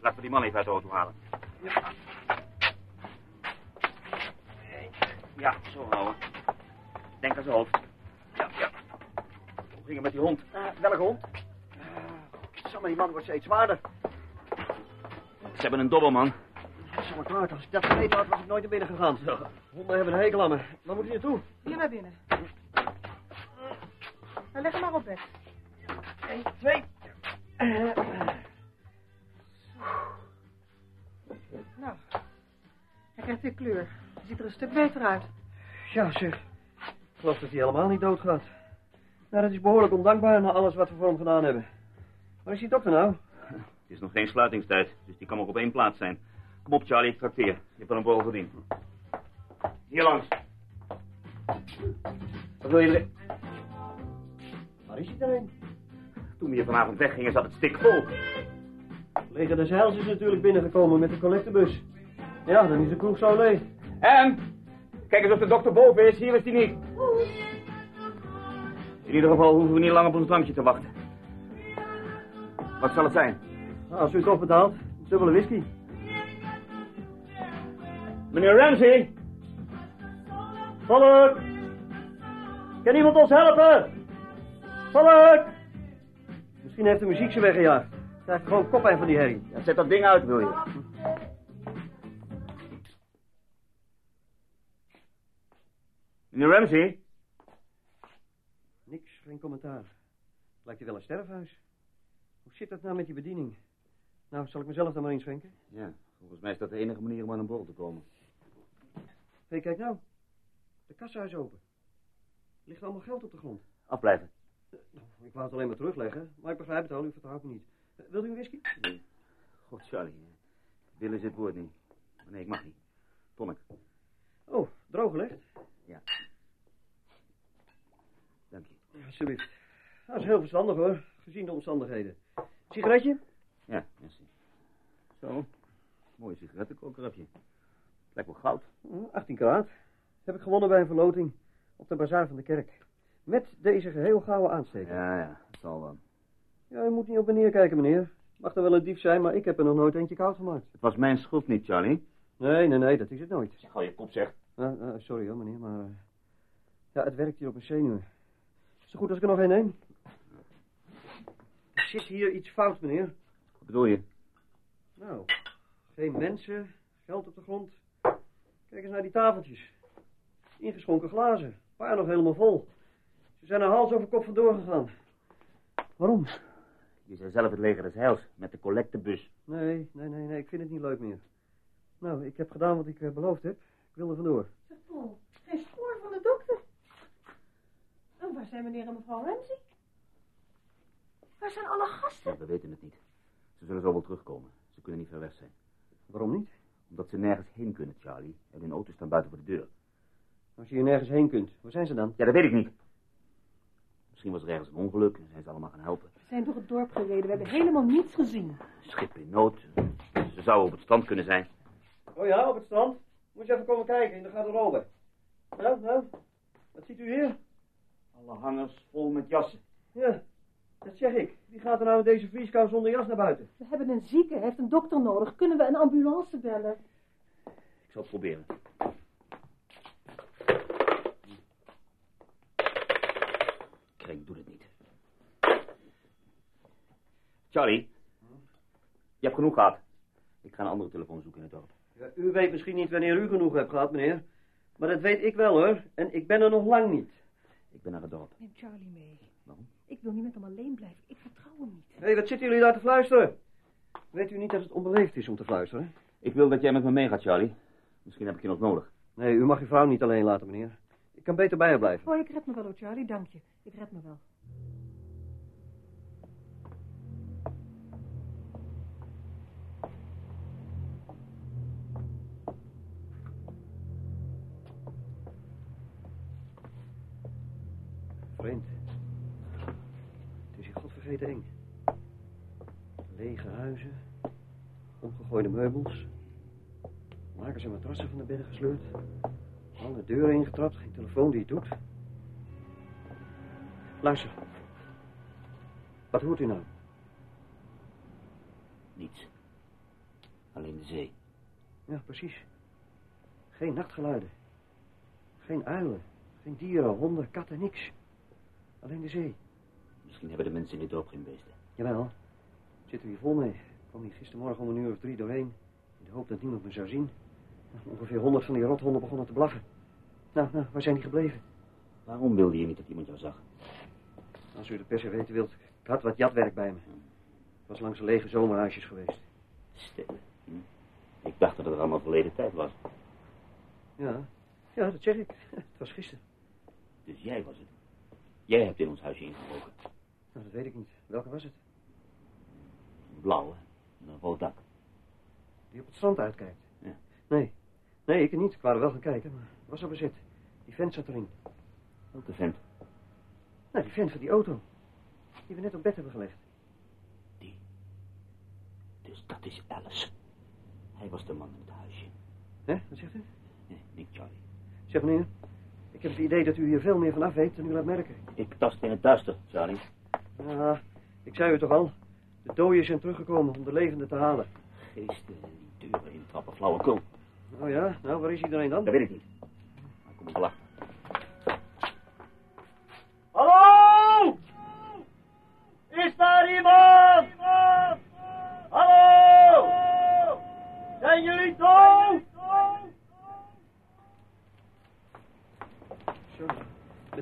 Laten we die man even uit de auto halen. Ja. Ja, zo houden. Denk aan zijn hoofd. Ja, ja. Hoe ging het met die hond? Uh, welke hond? Uh, Samen, die man wordt steeds zwaarder. Ze hebben een dobbelman. Maar klaar, als ik dat geweten had, was ik nooit naar binnen gegaan. Honden hebben een hekel aan me. Waar moet je naartoe? Hier naar binnen. Nou, leg hem maar op bed. 1, 2. Nou, krijgt weer kleur. Hij ziet er een stuk beter uit. Ja, zeg. Ik geloof dat hij helemaal niet doodgaat. Nou, dat is behoorlijk ondankbaar na alles wat we voor hem gedaan hebben. Waar is die dokter nou? Het is nog geen sluitingstijd, dus die kan nog op één plaats zijn. Kom op, Charlie, ik trakteer. Je hebt wel een borrel verdiend. Hier langs. Wat wil je er... Waar is hij dan? Toen we hier vanavond weggingen, zat het stik vol. Leger des Heils is natuurlijk binnengekomen met de collectebus. Ja, dan is de kroeg zo leeg. En, kijk eens of de dokter boven is. Hier is hij niet. In ieder geval hoeven we niet lang op ons drankje te wachten. Wat zal het zijn? Nou, als u het opbetaalt, dubbele whisky. Meneer Ramsey! Volk! Kan iemand ons helpen? Volk! Misschien heeft de muziek ze weggejaagd. Krijg gewoon kop van die herrie. Ja, zet dat ding uit, wil je? Meneer Ramsey? Niks, geen commentaar. Lijkt je wel een sterfhuis. Hoe zit dat nou met die bediening? Nou, zal ik mezelf dan maar inschenken? Ja, volgens mij is dat de enige manier om aan een borrel te komen. Hé, hey, kijk nou. De kassa is open. Er ligt allemaal geld op de grond. Afblijven. Nou, ik wou het alleen maar terugleggen, maar ik begrijp het al, u vertrouwt me niet. Wilt u een whisky? Nee. God, Charlie. Willen is het woord niet. Nee, ik mag niet. Tonic. Oh, drooggelegd? Ja. Alsjeblieft. Dat is heel verstandig hoor, gezien de omstandigheden. Sigaretje? Ja, merci. Zo. Mooie sigarettenkoker heb je. Lijkt wel goud. 18 karaat. Heb ik gewonnen bij een verloting op de bazaar van de kerk. Met deze geheel gouden aansteker. Ja, ja, dat zal wel. Ja, u moet niet op en neer kijken, meneer. Mag er wel een dief zijn, maar ik heb er nog nooit eentje koud gemaakt. Het was mijn schuld niet, Charlie. Nee, nee, nee, dat is het nooit. Zeg al je kop, zeg. Uh, uh, sorry hoor, meneer, maar... Uh, ja, het werkt hier op mijn zenuwen. Is het goed als ik er nog één neem? Er zit hier iets fout, meneer. Wat bedoel je? Nou, geen mensen, geld op de grond. Kijk eens naar die tafeltjes. Ingeschonken glazen, een paar nog helemaal vol. Ze zijn er hals over kop vandoor gegaan. Waarom? Je zei zelf het leger des heils, met de collectebus. Nee, nee, nee, nee, ik vind het niet leuk meer. Nou, ik heb gedaan wat ik uh, beloofd heb. Ik wil er vandoor. Paul, geen spoor van de dokter. En waar zijn meneer en mevrouw Ramsey? Waar zijn alle gasten? Ja, we weten het niet. Ze zullen zo wel terugkomen. Ze kunnen niet ver weg zijn. Waarom niet? Omdat ze nergens heen kunnen, Charlie. En hun auto's staan buiten voor de deur. Als je hier nergens heen kunt, waar zijn ze dan? Ja, dat weet ik niet. Misschien was er ergens een ongeluk en zijn ze allemaal gaan helpen. We zijn door het dorp gereden. We hebben helemaal niets gezien. Schip in nood. Ze zouden op het strand kunnen zijn. Oh ja, op het strand? Moet je even komen kijken in de garderobe. Nou, nou, wat ziet u hier? Alle hangers vol met jassen. Ja, dat zeg ik. Wie gaat er nou met deze vrieskou zonder jas naar buiten? We hebben een zieke, hij heeft een dokter nodig. Kunnen we een ambulance bellen? Ik zal het proberen. Kring doet het niet. Charlie, je hebt genoeg gehad. Ik ga een andere telefoon zoeken in het dorp. Ja, u weet misschien niet wanneer u genoeg hebt gehad, meneer. Maar dat weet ik wel, hoor. En ik ben er nog lang niet. Ik ben naar het dorp. Neem Charlie mee. Waarom? Ik wil niet met hem alleen blijven. Ik vertrouw hem niet. Hé, hey, wat zitten jullie daar te fluisteren? Weet u niet dat het onbeleefd is om te fluisteren? Ik wil dat jij met me meegaat, Charlie. Misschien heb ik je nog nodig. Nee, u mag uw vrouw niet alleen laten, meneer. Ik kan beter bij haar blijven. Oh, ik red me wel, Charlie. Dank je. Ik red me wel. Vreemd. Het is hier godvergeten eng. Lege huizen, omgegooide meubels, lakens en matrassen van de bedden gesleurd, alle deuren ingetrapt, geen telefoon die het doet. Luister. Wat hoort u nou? Niets. Alleen de zee. Ja, precies. Geen nachtgeluiden. Geen uilen, geen dieren, honden, katten, niks. Alleen de zee. Misschien hebben de mensen in dit dorp geen beesten. Jawel. Zitten we hier vol mee. Ik kwam hier gistermorgen om een uur of drie doorheen. In de hoop dat niemand me zou zien. Ongeveer honderd van die rothonden begonnen te blaffen. Nou, nou, waar zijn die gebleven? Waarom wilde je niet dat iemand jou zag? Als u de persen weten wilt, ik had wat jatwerk bij me. Het was langs de lege zomerhuisjes geweest. Stil. Hm? Ik dacht dat het allemaal verleden tijd was. Ja, ja, dat zeg ik. Het was gisteren. Dus jij was het. Jij hebt in ons huisje ingebroken. Nou, dat weet ik niet. Welke was het? Een blauwe, met een rood dak. Die op het strand uitkijkt? Ja. Nee. Nee, ik niet. Ik wou er wel gaan kijken, maar het was al bezet. Die vent zat erin. Welke vent? Nou, die vent van die auto. Die we net op bed hebben gelegd. Die. Dus dat is Alice. Hij was de man in het huisje. Hé, wat zegt u? Nee, niet Charlie. Zeg meneer, ik heb het idee dat u hier veel meer van af weet dan u laat merken. Ik tast in het duister, Charlie. Ja, ik zei u toch al. De dooien zijn teruggekomen om de levende te halen. Geesten die deuren intrappen, flauwekul. Oh ja, nou, waar is iedereen dan? Dat weet ik niet. Maar kom wel achter. Hallo! Is daar iemand? Hallo! Zijn jullie dood? Zo,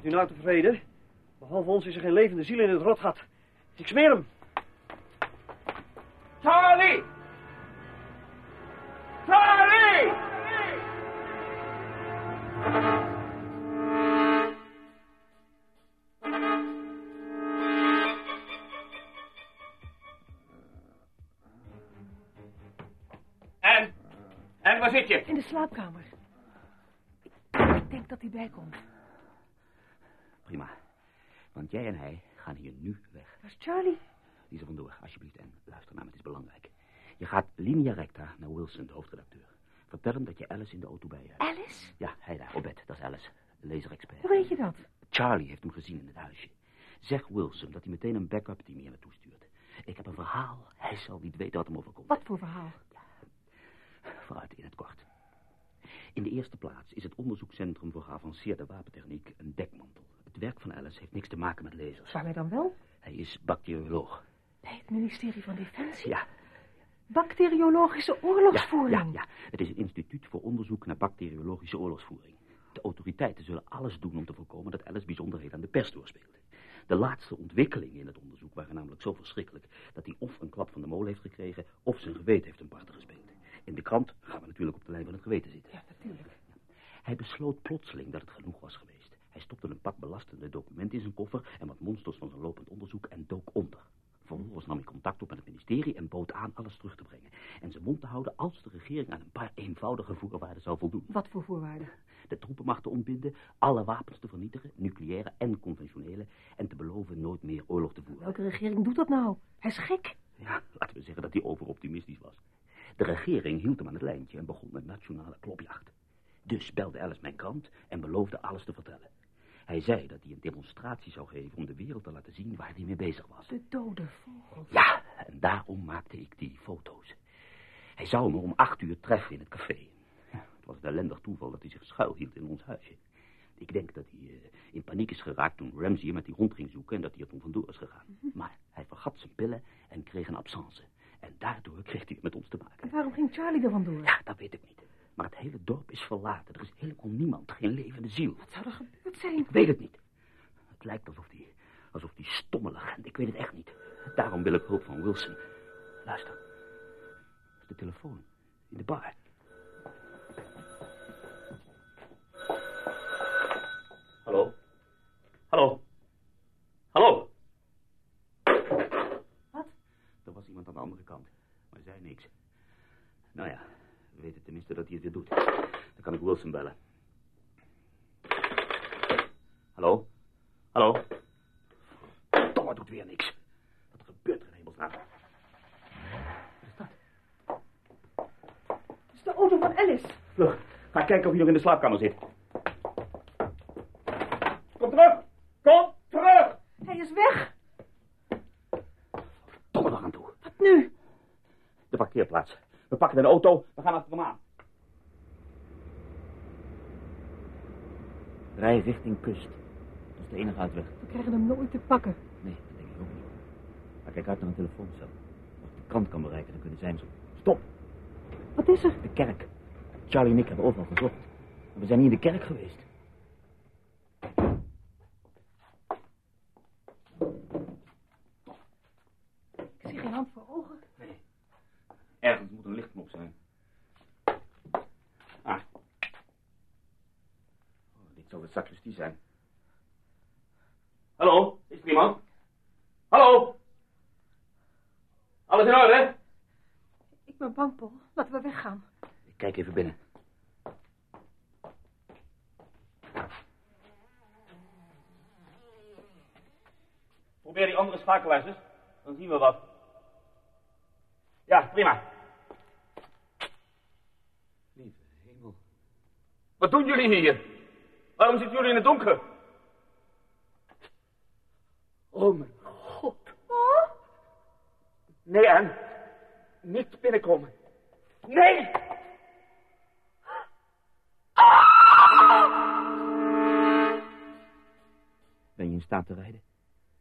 bent u nou tevreden? Behalve ons is er geen levende ziel in het rotgat. Ik smeer hem. Charlie! Charlie! En? En waar zit je? In de slaapkamer. Ik denk dat hij bijkomt. Prima. Want jij en hij gaan hier nu weg. Waar is Charlie? Die er vandoor, alsjeblieft. En luister naar me, het is belangrijk. Je gaat linea recta naar Wilson, de hoofdredacteur. Vertel hem dat je Alice in de auto bij je hebt. Alice? Ja, hij daar, op bed. Dat is Alice, laserexpert. Hoe weet je dat? Charlie heeft hem gezien in het huisje. Zeg Wilson dat hij meteen een backup team hier naartoe stuurt. Ik heb een verhaal. Hij zal niet weten wat hem overkomt. Wat voor verhaal? Vooruit in het kort. In de eerste plaats is het onderzoekscentrum voor geavanceerde wapentechniek een dekmantel. Het werk van Alice heeft niks te maken met lasers. Waarmee dan wel? Hij is bacterioloog. Bij het ministerie van Defensie? Ja, Bacteriologische oorlogsvoering? Ja, ja, het is een instituut voor onderzoek naar bacteriologische oorlogsvoering. De autoriteiten zullen alles doen om te voorkomen dat Alice bijzonderheden aan de pers doorspeelde. De laatste ontwikkelingen in het onderzoek waren namelijk zo verschrikkelijk dat hij of een klap van de molen heeft gekregen of zijn geweten heeft een parten gespeeld. In de krant gaan we natuurlijk op de lijn van het geweten zitten. Ja, natuurlijk. Hij besloot plotseling dat het genoeg was geweest. Hij stopte een pak belastende documenten in zijn koffer en wat monsters van zijn lopend onderzoek en dook onder. Vervolgens nam hij contact op met het ministerie en bood aan alles terug te brengen. En zijn mond te houden als de regering aan een paar eenvoudige voorwaarden zou voldoen. Wat voor voorwaarden? De troepenmacht te ontbinden, alle wapens te vernietigen, nucleaire en conventionele, en te beloven nooit meer oorlog te voeren. Welke regering doet dat nou? Hij is gek. Ja, laten we zeggen dat hij overoptimistisch was. De regering hield hem aan het lijntje en begon met nationale klopjacht. Dus belde Alice mijn krant en beloofde alles te vertellen. Hij zei dat hij een demonstratie zou geven om de wereld te laten zien waar hij mee bezig was. De dode vogel. Ja, en daarom maakte ik die foto's. Hij zou me om acht uur treffen in het café. Ja, het was een ellendig toeval dat hij zich schuilhield in ons huisje. Ik denk dat hij uh, in paniek is geraakt toen Ramsey met die hond ging zoeken en dat hij er toen vandoor is gegaan. Mm -hmm. Maar hij vergat zijn pillen en kreeg een absence. En daardoor kreeg hij het met ons te maken. En waarom ging Charlie er vandoor? Ja, dat weet ik niet. Maar het hele dorp is verlaten. Er is helemaal niemand, geen levende ziel. Wat zou er gebeurd zijn? Ik weet het niet. Het lijkt alsof die, alsof die stomme legend, ik weet het echt niet. Daarom wil ik hulp van Wilson. Luister. Dat is de telefoon. In de bar. Hallo? Hallo? Hallo? Wat? Er was iemand aan de andere kant, maar zei niks. Nou ja, we weten tenminste dat hij het weer doet. Dan kan ik Wilson bellen. Hallo? Hallo? Domme doet weer niks. Wat gebeurt er in hemelsnaam? Wat is dat? Het is de auto van Alice. Vlug, ga kijken of hij nog in de slaapkamer zit. Kom terug! Kom terug! Hij is weg. Domme nog aan toe. Wat nu? De parkeerplaats. We pakken een auto, we gaan achter hem aan. Rij richting kust. Dat is de enige uitweg. We krijgen hem nooit te pakken. Nee, dat denk ik ook niet. Maar kijk uit naar een telefooncel. Als ik de krant kan bereiken, dan kunnen zij hem zo... Stop! Wat is er? De kerk. Charlie en ik hebben overal gezocht. Maar we zijn niet in de kerk geweest. Ik zie geen hand voor ogen. Nee. Ergens moet een lichtknop zijn. Ah. Oh, dit zou de sacristie zijn. Hallo, is er iemand? Hallo? Alles in orde? Ik ben bang, Paul. Laten we weggaan. Ik kijk even binnen. Probeer die andere schakelaars eens. Dan zien we wat. Ja, prima. Wat doen jullie hier? Waarom zitten jullie in het donker? Oh mijn god. Nee, Anne. Niet binnenkomen. Nee! Ben je in staat te rijden?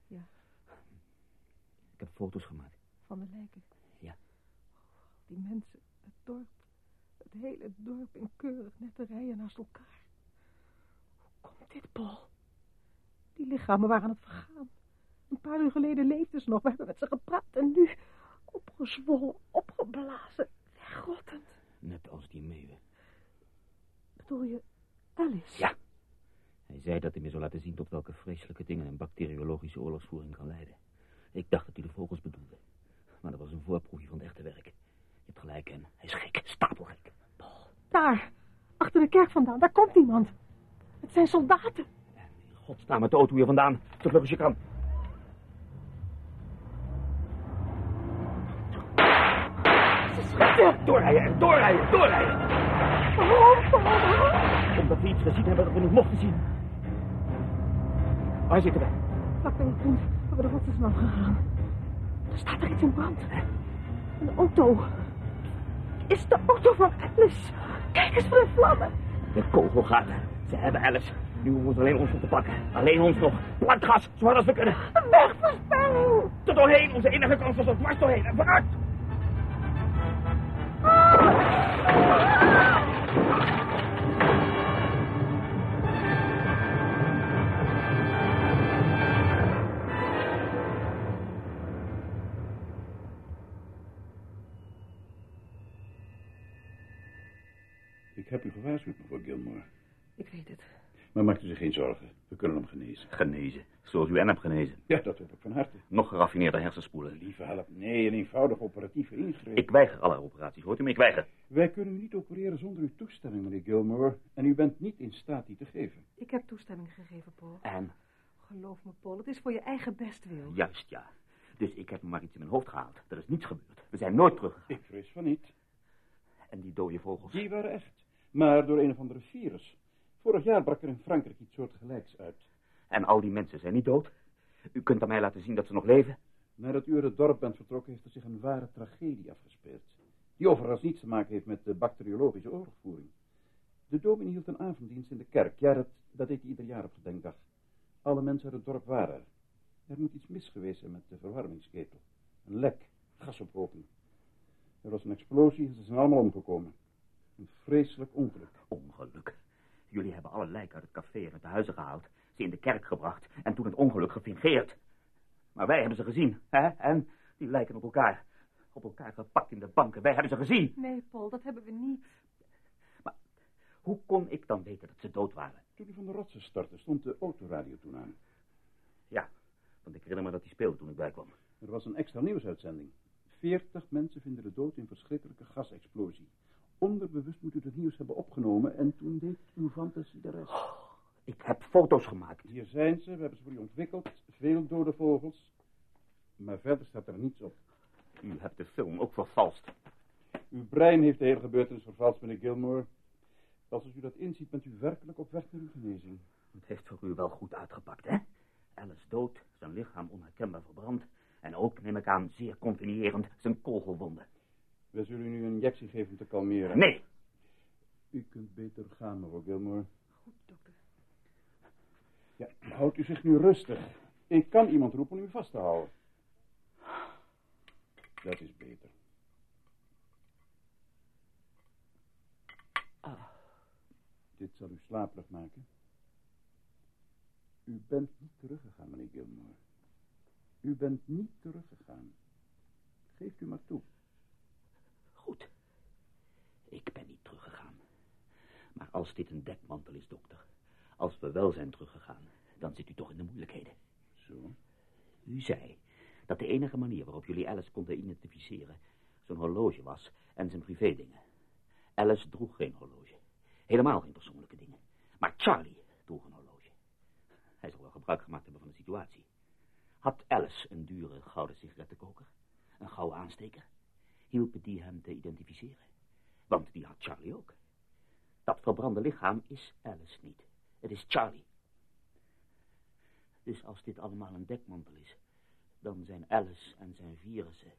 Ja. Ik heb foto's gemaakt. Van de lijken? Ja. Die mensen, het dorp het hele dorp in keurig nette rijen naast elkaar. Hoe komt dit, Paul? Die lichamen waren aan het vergaan. Een paar uur geleden leefden ze nog. We hebben met ze gepraat en nu opgezwollen, opgeblazen, wegrottend. Net als die meeuwen. Bedoel je Alice? Ja. Hij zei dat hij me zou laten zien tot welke vreselijke dingen een bacteriologische oorlogsvoering kan leiden. Ik dacht dat hij de vogels bedoelde. Maar dat was een voorproefje van het echte werk. Je hebt gelijk, en hij is gek, stapelgek. Daar, achter de kerk vandaan, daar komt iemand. Het zijn soldaten. God, sta met de auto hier vandaan, zo vlug als je kan. Ze schieten. Doorrijden, doorrijden, doorrijden. Oh, Paul. Omdat we iets gezien hebben dat we niet mochten zien. Waar zitten we? Vlak bij het punt waar we de rots zijn afgegaan. Er staat er iets in brand. Een auto. Is de auto van Alice. Kijk eens voor de vlammen. De kogelgaten. Ze hebben Alice. Nu moeten alleen ons nog te pakken. Alleen ons nog. Plakgas, zo hard als we kunnen. Wegversperring. Er doorheen, onze enige kans was er dwars doorheen. En vooruit. Ik gewaarschuwd, mevrouw Gilmore. Ik weet het. Maar maakt u zich geen zorgen. We kunnen hem genezen. Genezen. Zoals u en hebt genezen. Ja, dat hoop ik van harte. Nog geraffineerde hersenspoelen. Lieve help. Nee, een eenvoudig operatieve ingreep. Ik weiger alle operaties, hoort u me? Ik weiger. Wij kunnen niet opereren zonder uw toestemming, meneer Gilmore. En u bent niet in staat die te geven. Ik heb toestemming gegeven, Paul. En? Geloof me, Paul, het is voor je eigen bestwil. Juist, ja. Dus ik heb me maar iets in mijn hoofd gehaald. Er is niets gebeurd. We zijn nooit terug. Ik vrees van niet. En die dode vogels? Die waren echt. Maar door een of andere virus. Vorig jaar brak er in Frankrijk iets soortgelijks uit. En al die mensen zijn niet dood? U kunt aan mij laten zien dat ze nog leven? Nadat u uit het dorp bent vertrokken, heeft er zich een ware tragedie afgespeeld. Die overigens niets te maken heeft met de bacteriologische oorlogvoering. De dominee hield een avonddienst in de kerk. Ja, dat, dat deed hij ieder jaar op gedenkdag. Alle mensen uit het dorp waren er. Er moet iets mis geweest zijn met de verwarmingsketel. Een lek, gasophoping. Er was een explosie en ze zijn allemaal omgekomen. Een vreselijk ongeluk. Ongeluk? Jullie hebben alle lijken uit het café en uit de huizen gehaald, ze in de kerk gebracht en toen het ongeluk gefingeerd. Maar wij hebben ze gezien, hè? En die lijken op elkaar. Op elkaar gepakt in de banken. Wij hebben ze gezien. Nee, Paul, dat hebben we niet. Maar hoe kon ik dan weten dat ze dood waren? Toen u van de rotsen startte, stond de autoradio toen aan. Ja, want ik herinner me dat die speelde toen ik bijkwam. Er was een extra nieuwsuitzending. Veertig mensen vinden de dood in verschrikkelijke gasexplosie. Onderbewust moet u het nieuws hebben opgenomen en toen deed uw fantasie de rest. Oh, ik heb foto's gemaakt. Hier zijn ze, we hebben ze voor u ontwikkeld. Veel dode vogels. Maar verder staat er niets op. U hebt de film ook vervalst. Uw brein heeft de hele gebeurtenis vervalst, meneer Gilmore. Pas als u dat inziet, bent u werkelijk op weg naar uw genezing. Het heeft voor u wel goed uitgepakt, hè? Alice dood, zijn lichaam onherkenbaar verbrand. En ook, neem ik aan, zeer continuerend zijn kogelwonden. We zullen u nu een injectie geven om te kalmeren. Nee! U kunt beter gaan, mevrouw Gilmore. Goed, dokter. Ja, houdt u zich nu rustig. Ik kan iemand roepen om u vast te houden. Dat is beter. Ah. Dit zal u slaperig maken. U bent niet teruggegaan, meneer Gilmore. U bent niet teruggegaan. Geeft u maar toe. Goed. Ik ben niet teruggegaan. Maar als dit een dekmantel is, dokter, als we wel zijn teruggegaan, dan zit u toch in de moeilijkheden. Zo? U zei dat de enige manier waarop jullie Alice konden identificeren zo'n horloge was en zijn privédingen. Alice droeg geen horloge. Helemaal geen persoonlijke dingen. Maar Charlie droeg een horloge. Hij zal wel gebruik gemaakt hebben van de situatie. Had Alice een dure gouden sigarettenkoker? Een gouden aansteker? Hielp die hem te identificeren? Want die had Charlie ook. Dat verbrande lichaam is Alice niet. Het is Charlie. Dus als dit allemaal een dekmantel is, dan zijn Alice en zijn virussen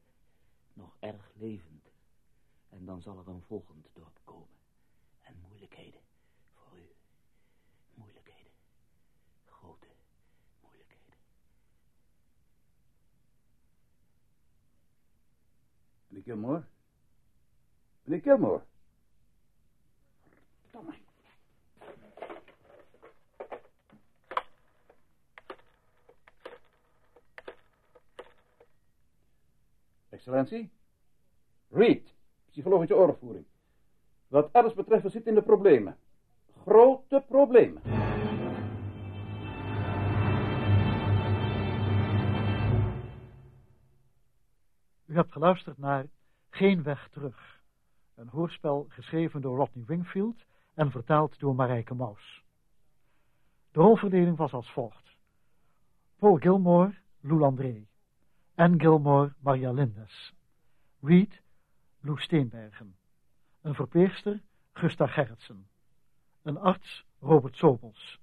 nog erg levend. En dan zal er een volgend dorp komen. En moeilijkheden. Meneer Gilmore. Verdomme. Excellentie? Reed, psychologische oorlogvoering. Wat alles betreft, we zitten in de problemen. Grote problemen. U hebt geluisterd naar Geen weg terug. Een hoorspel geschreven door Rodney Wingfield en vertaald door Marijke Maus. De rolverdeling was als volgt. Paul Gilmore, Lou Landré. Anne Gilmore, Maria Lindes. Reed, Lou Steenbergen. Een verpleegster, Gusta Gerritsen. Een arts, Robert Sobels.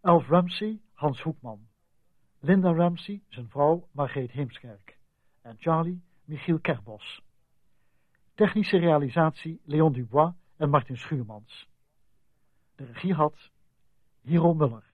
Elf Ramsey, Hans Hoekman. Linda Ramsey, zijn vrouw, Margreet Heemskerk. En Charlie, Michiel Kerbos. Technische realisatie, Leon Dubois en Martin Schuurmans. De regie had Hero Muller.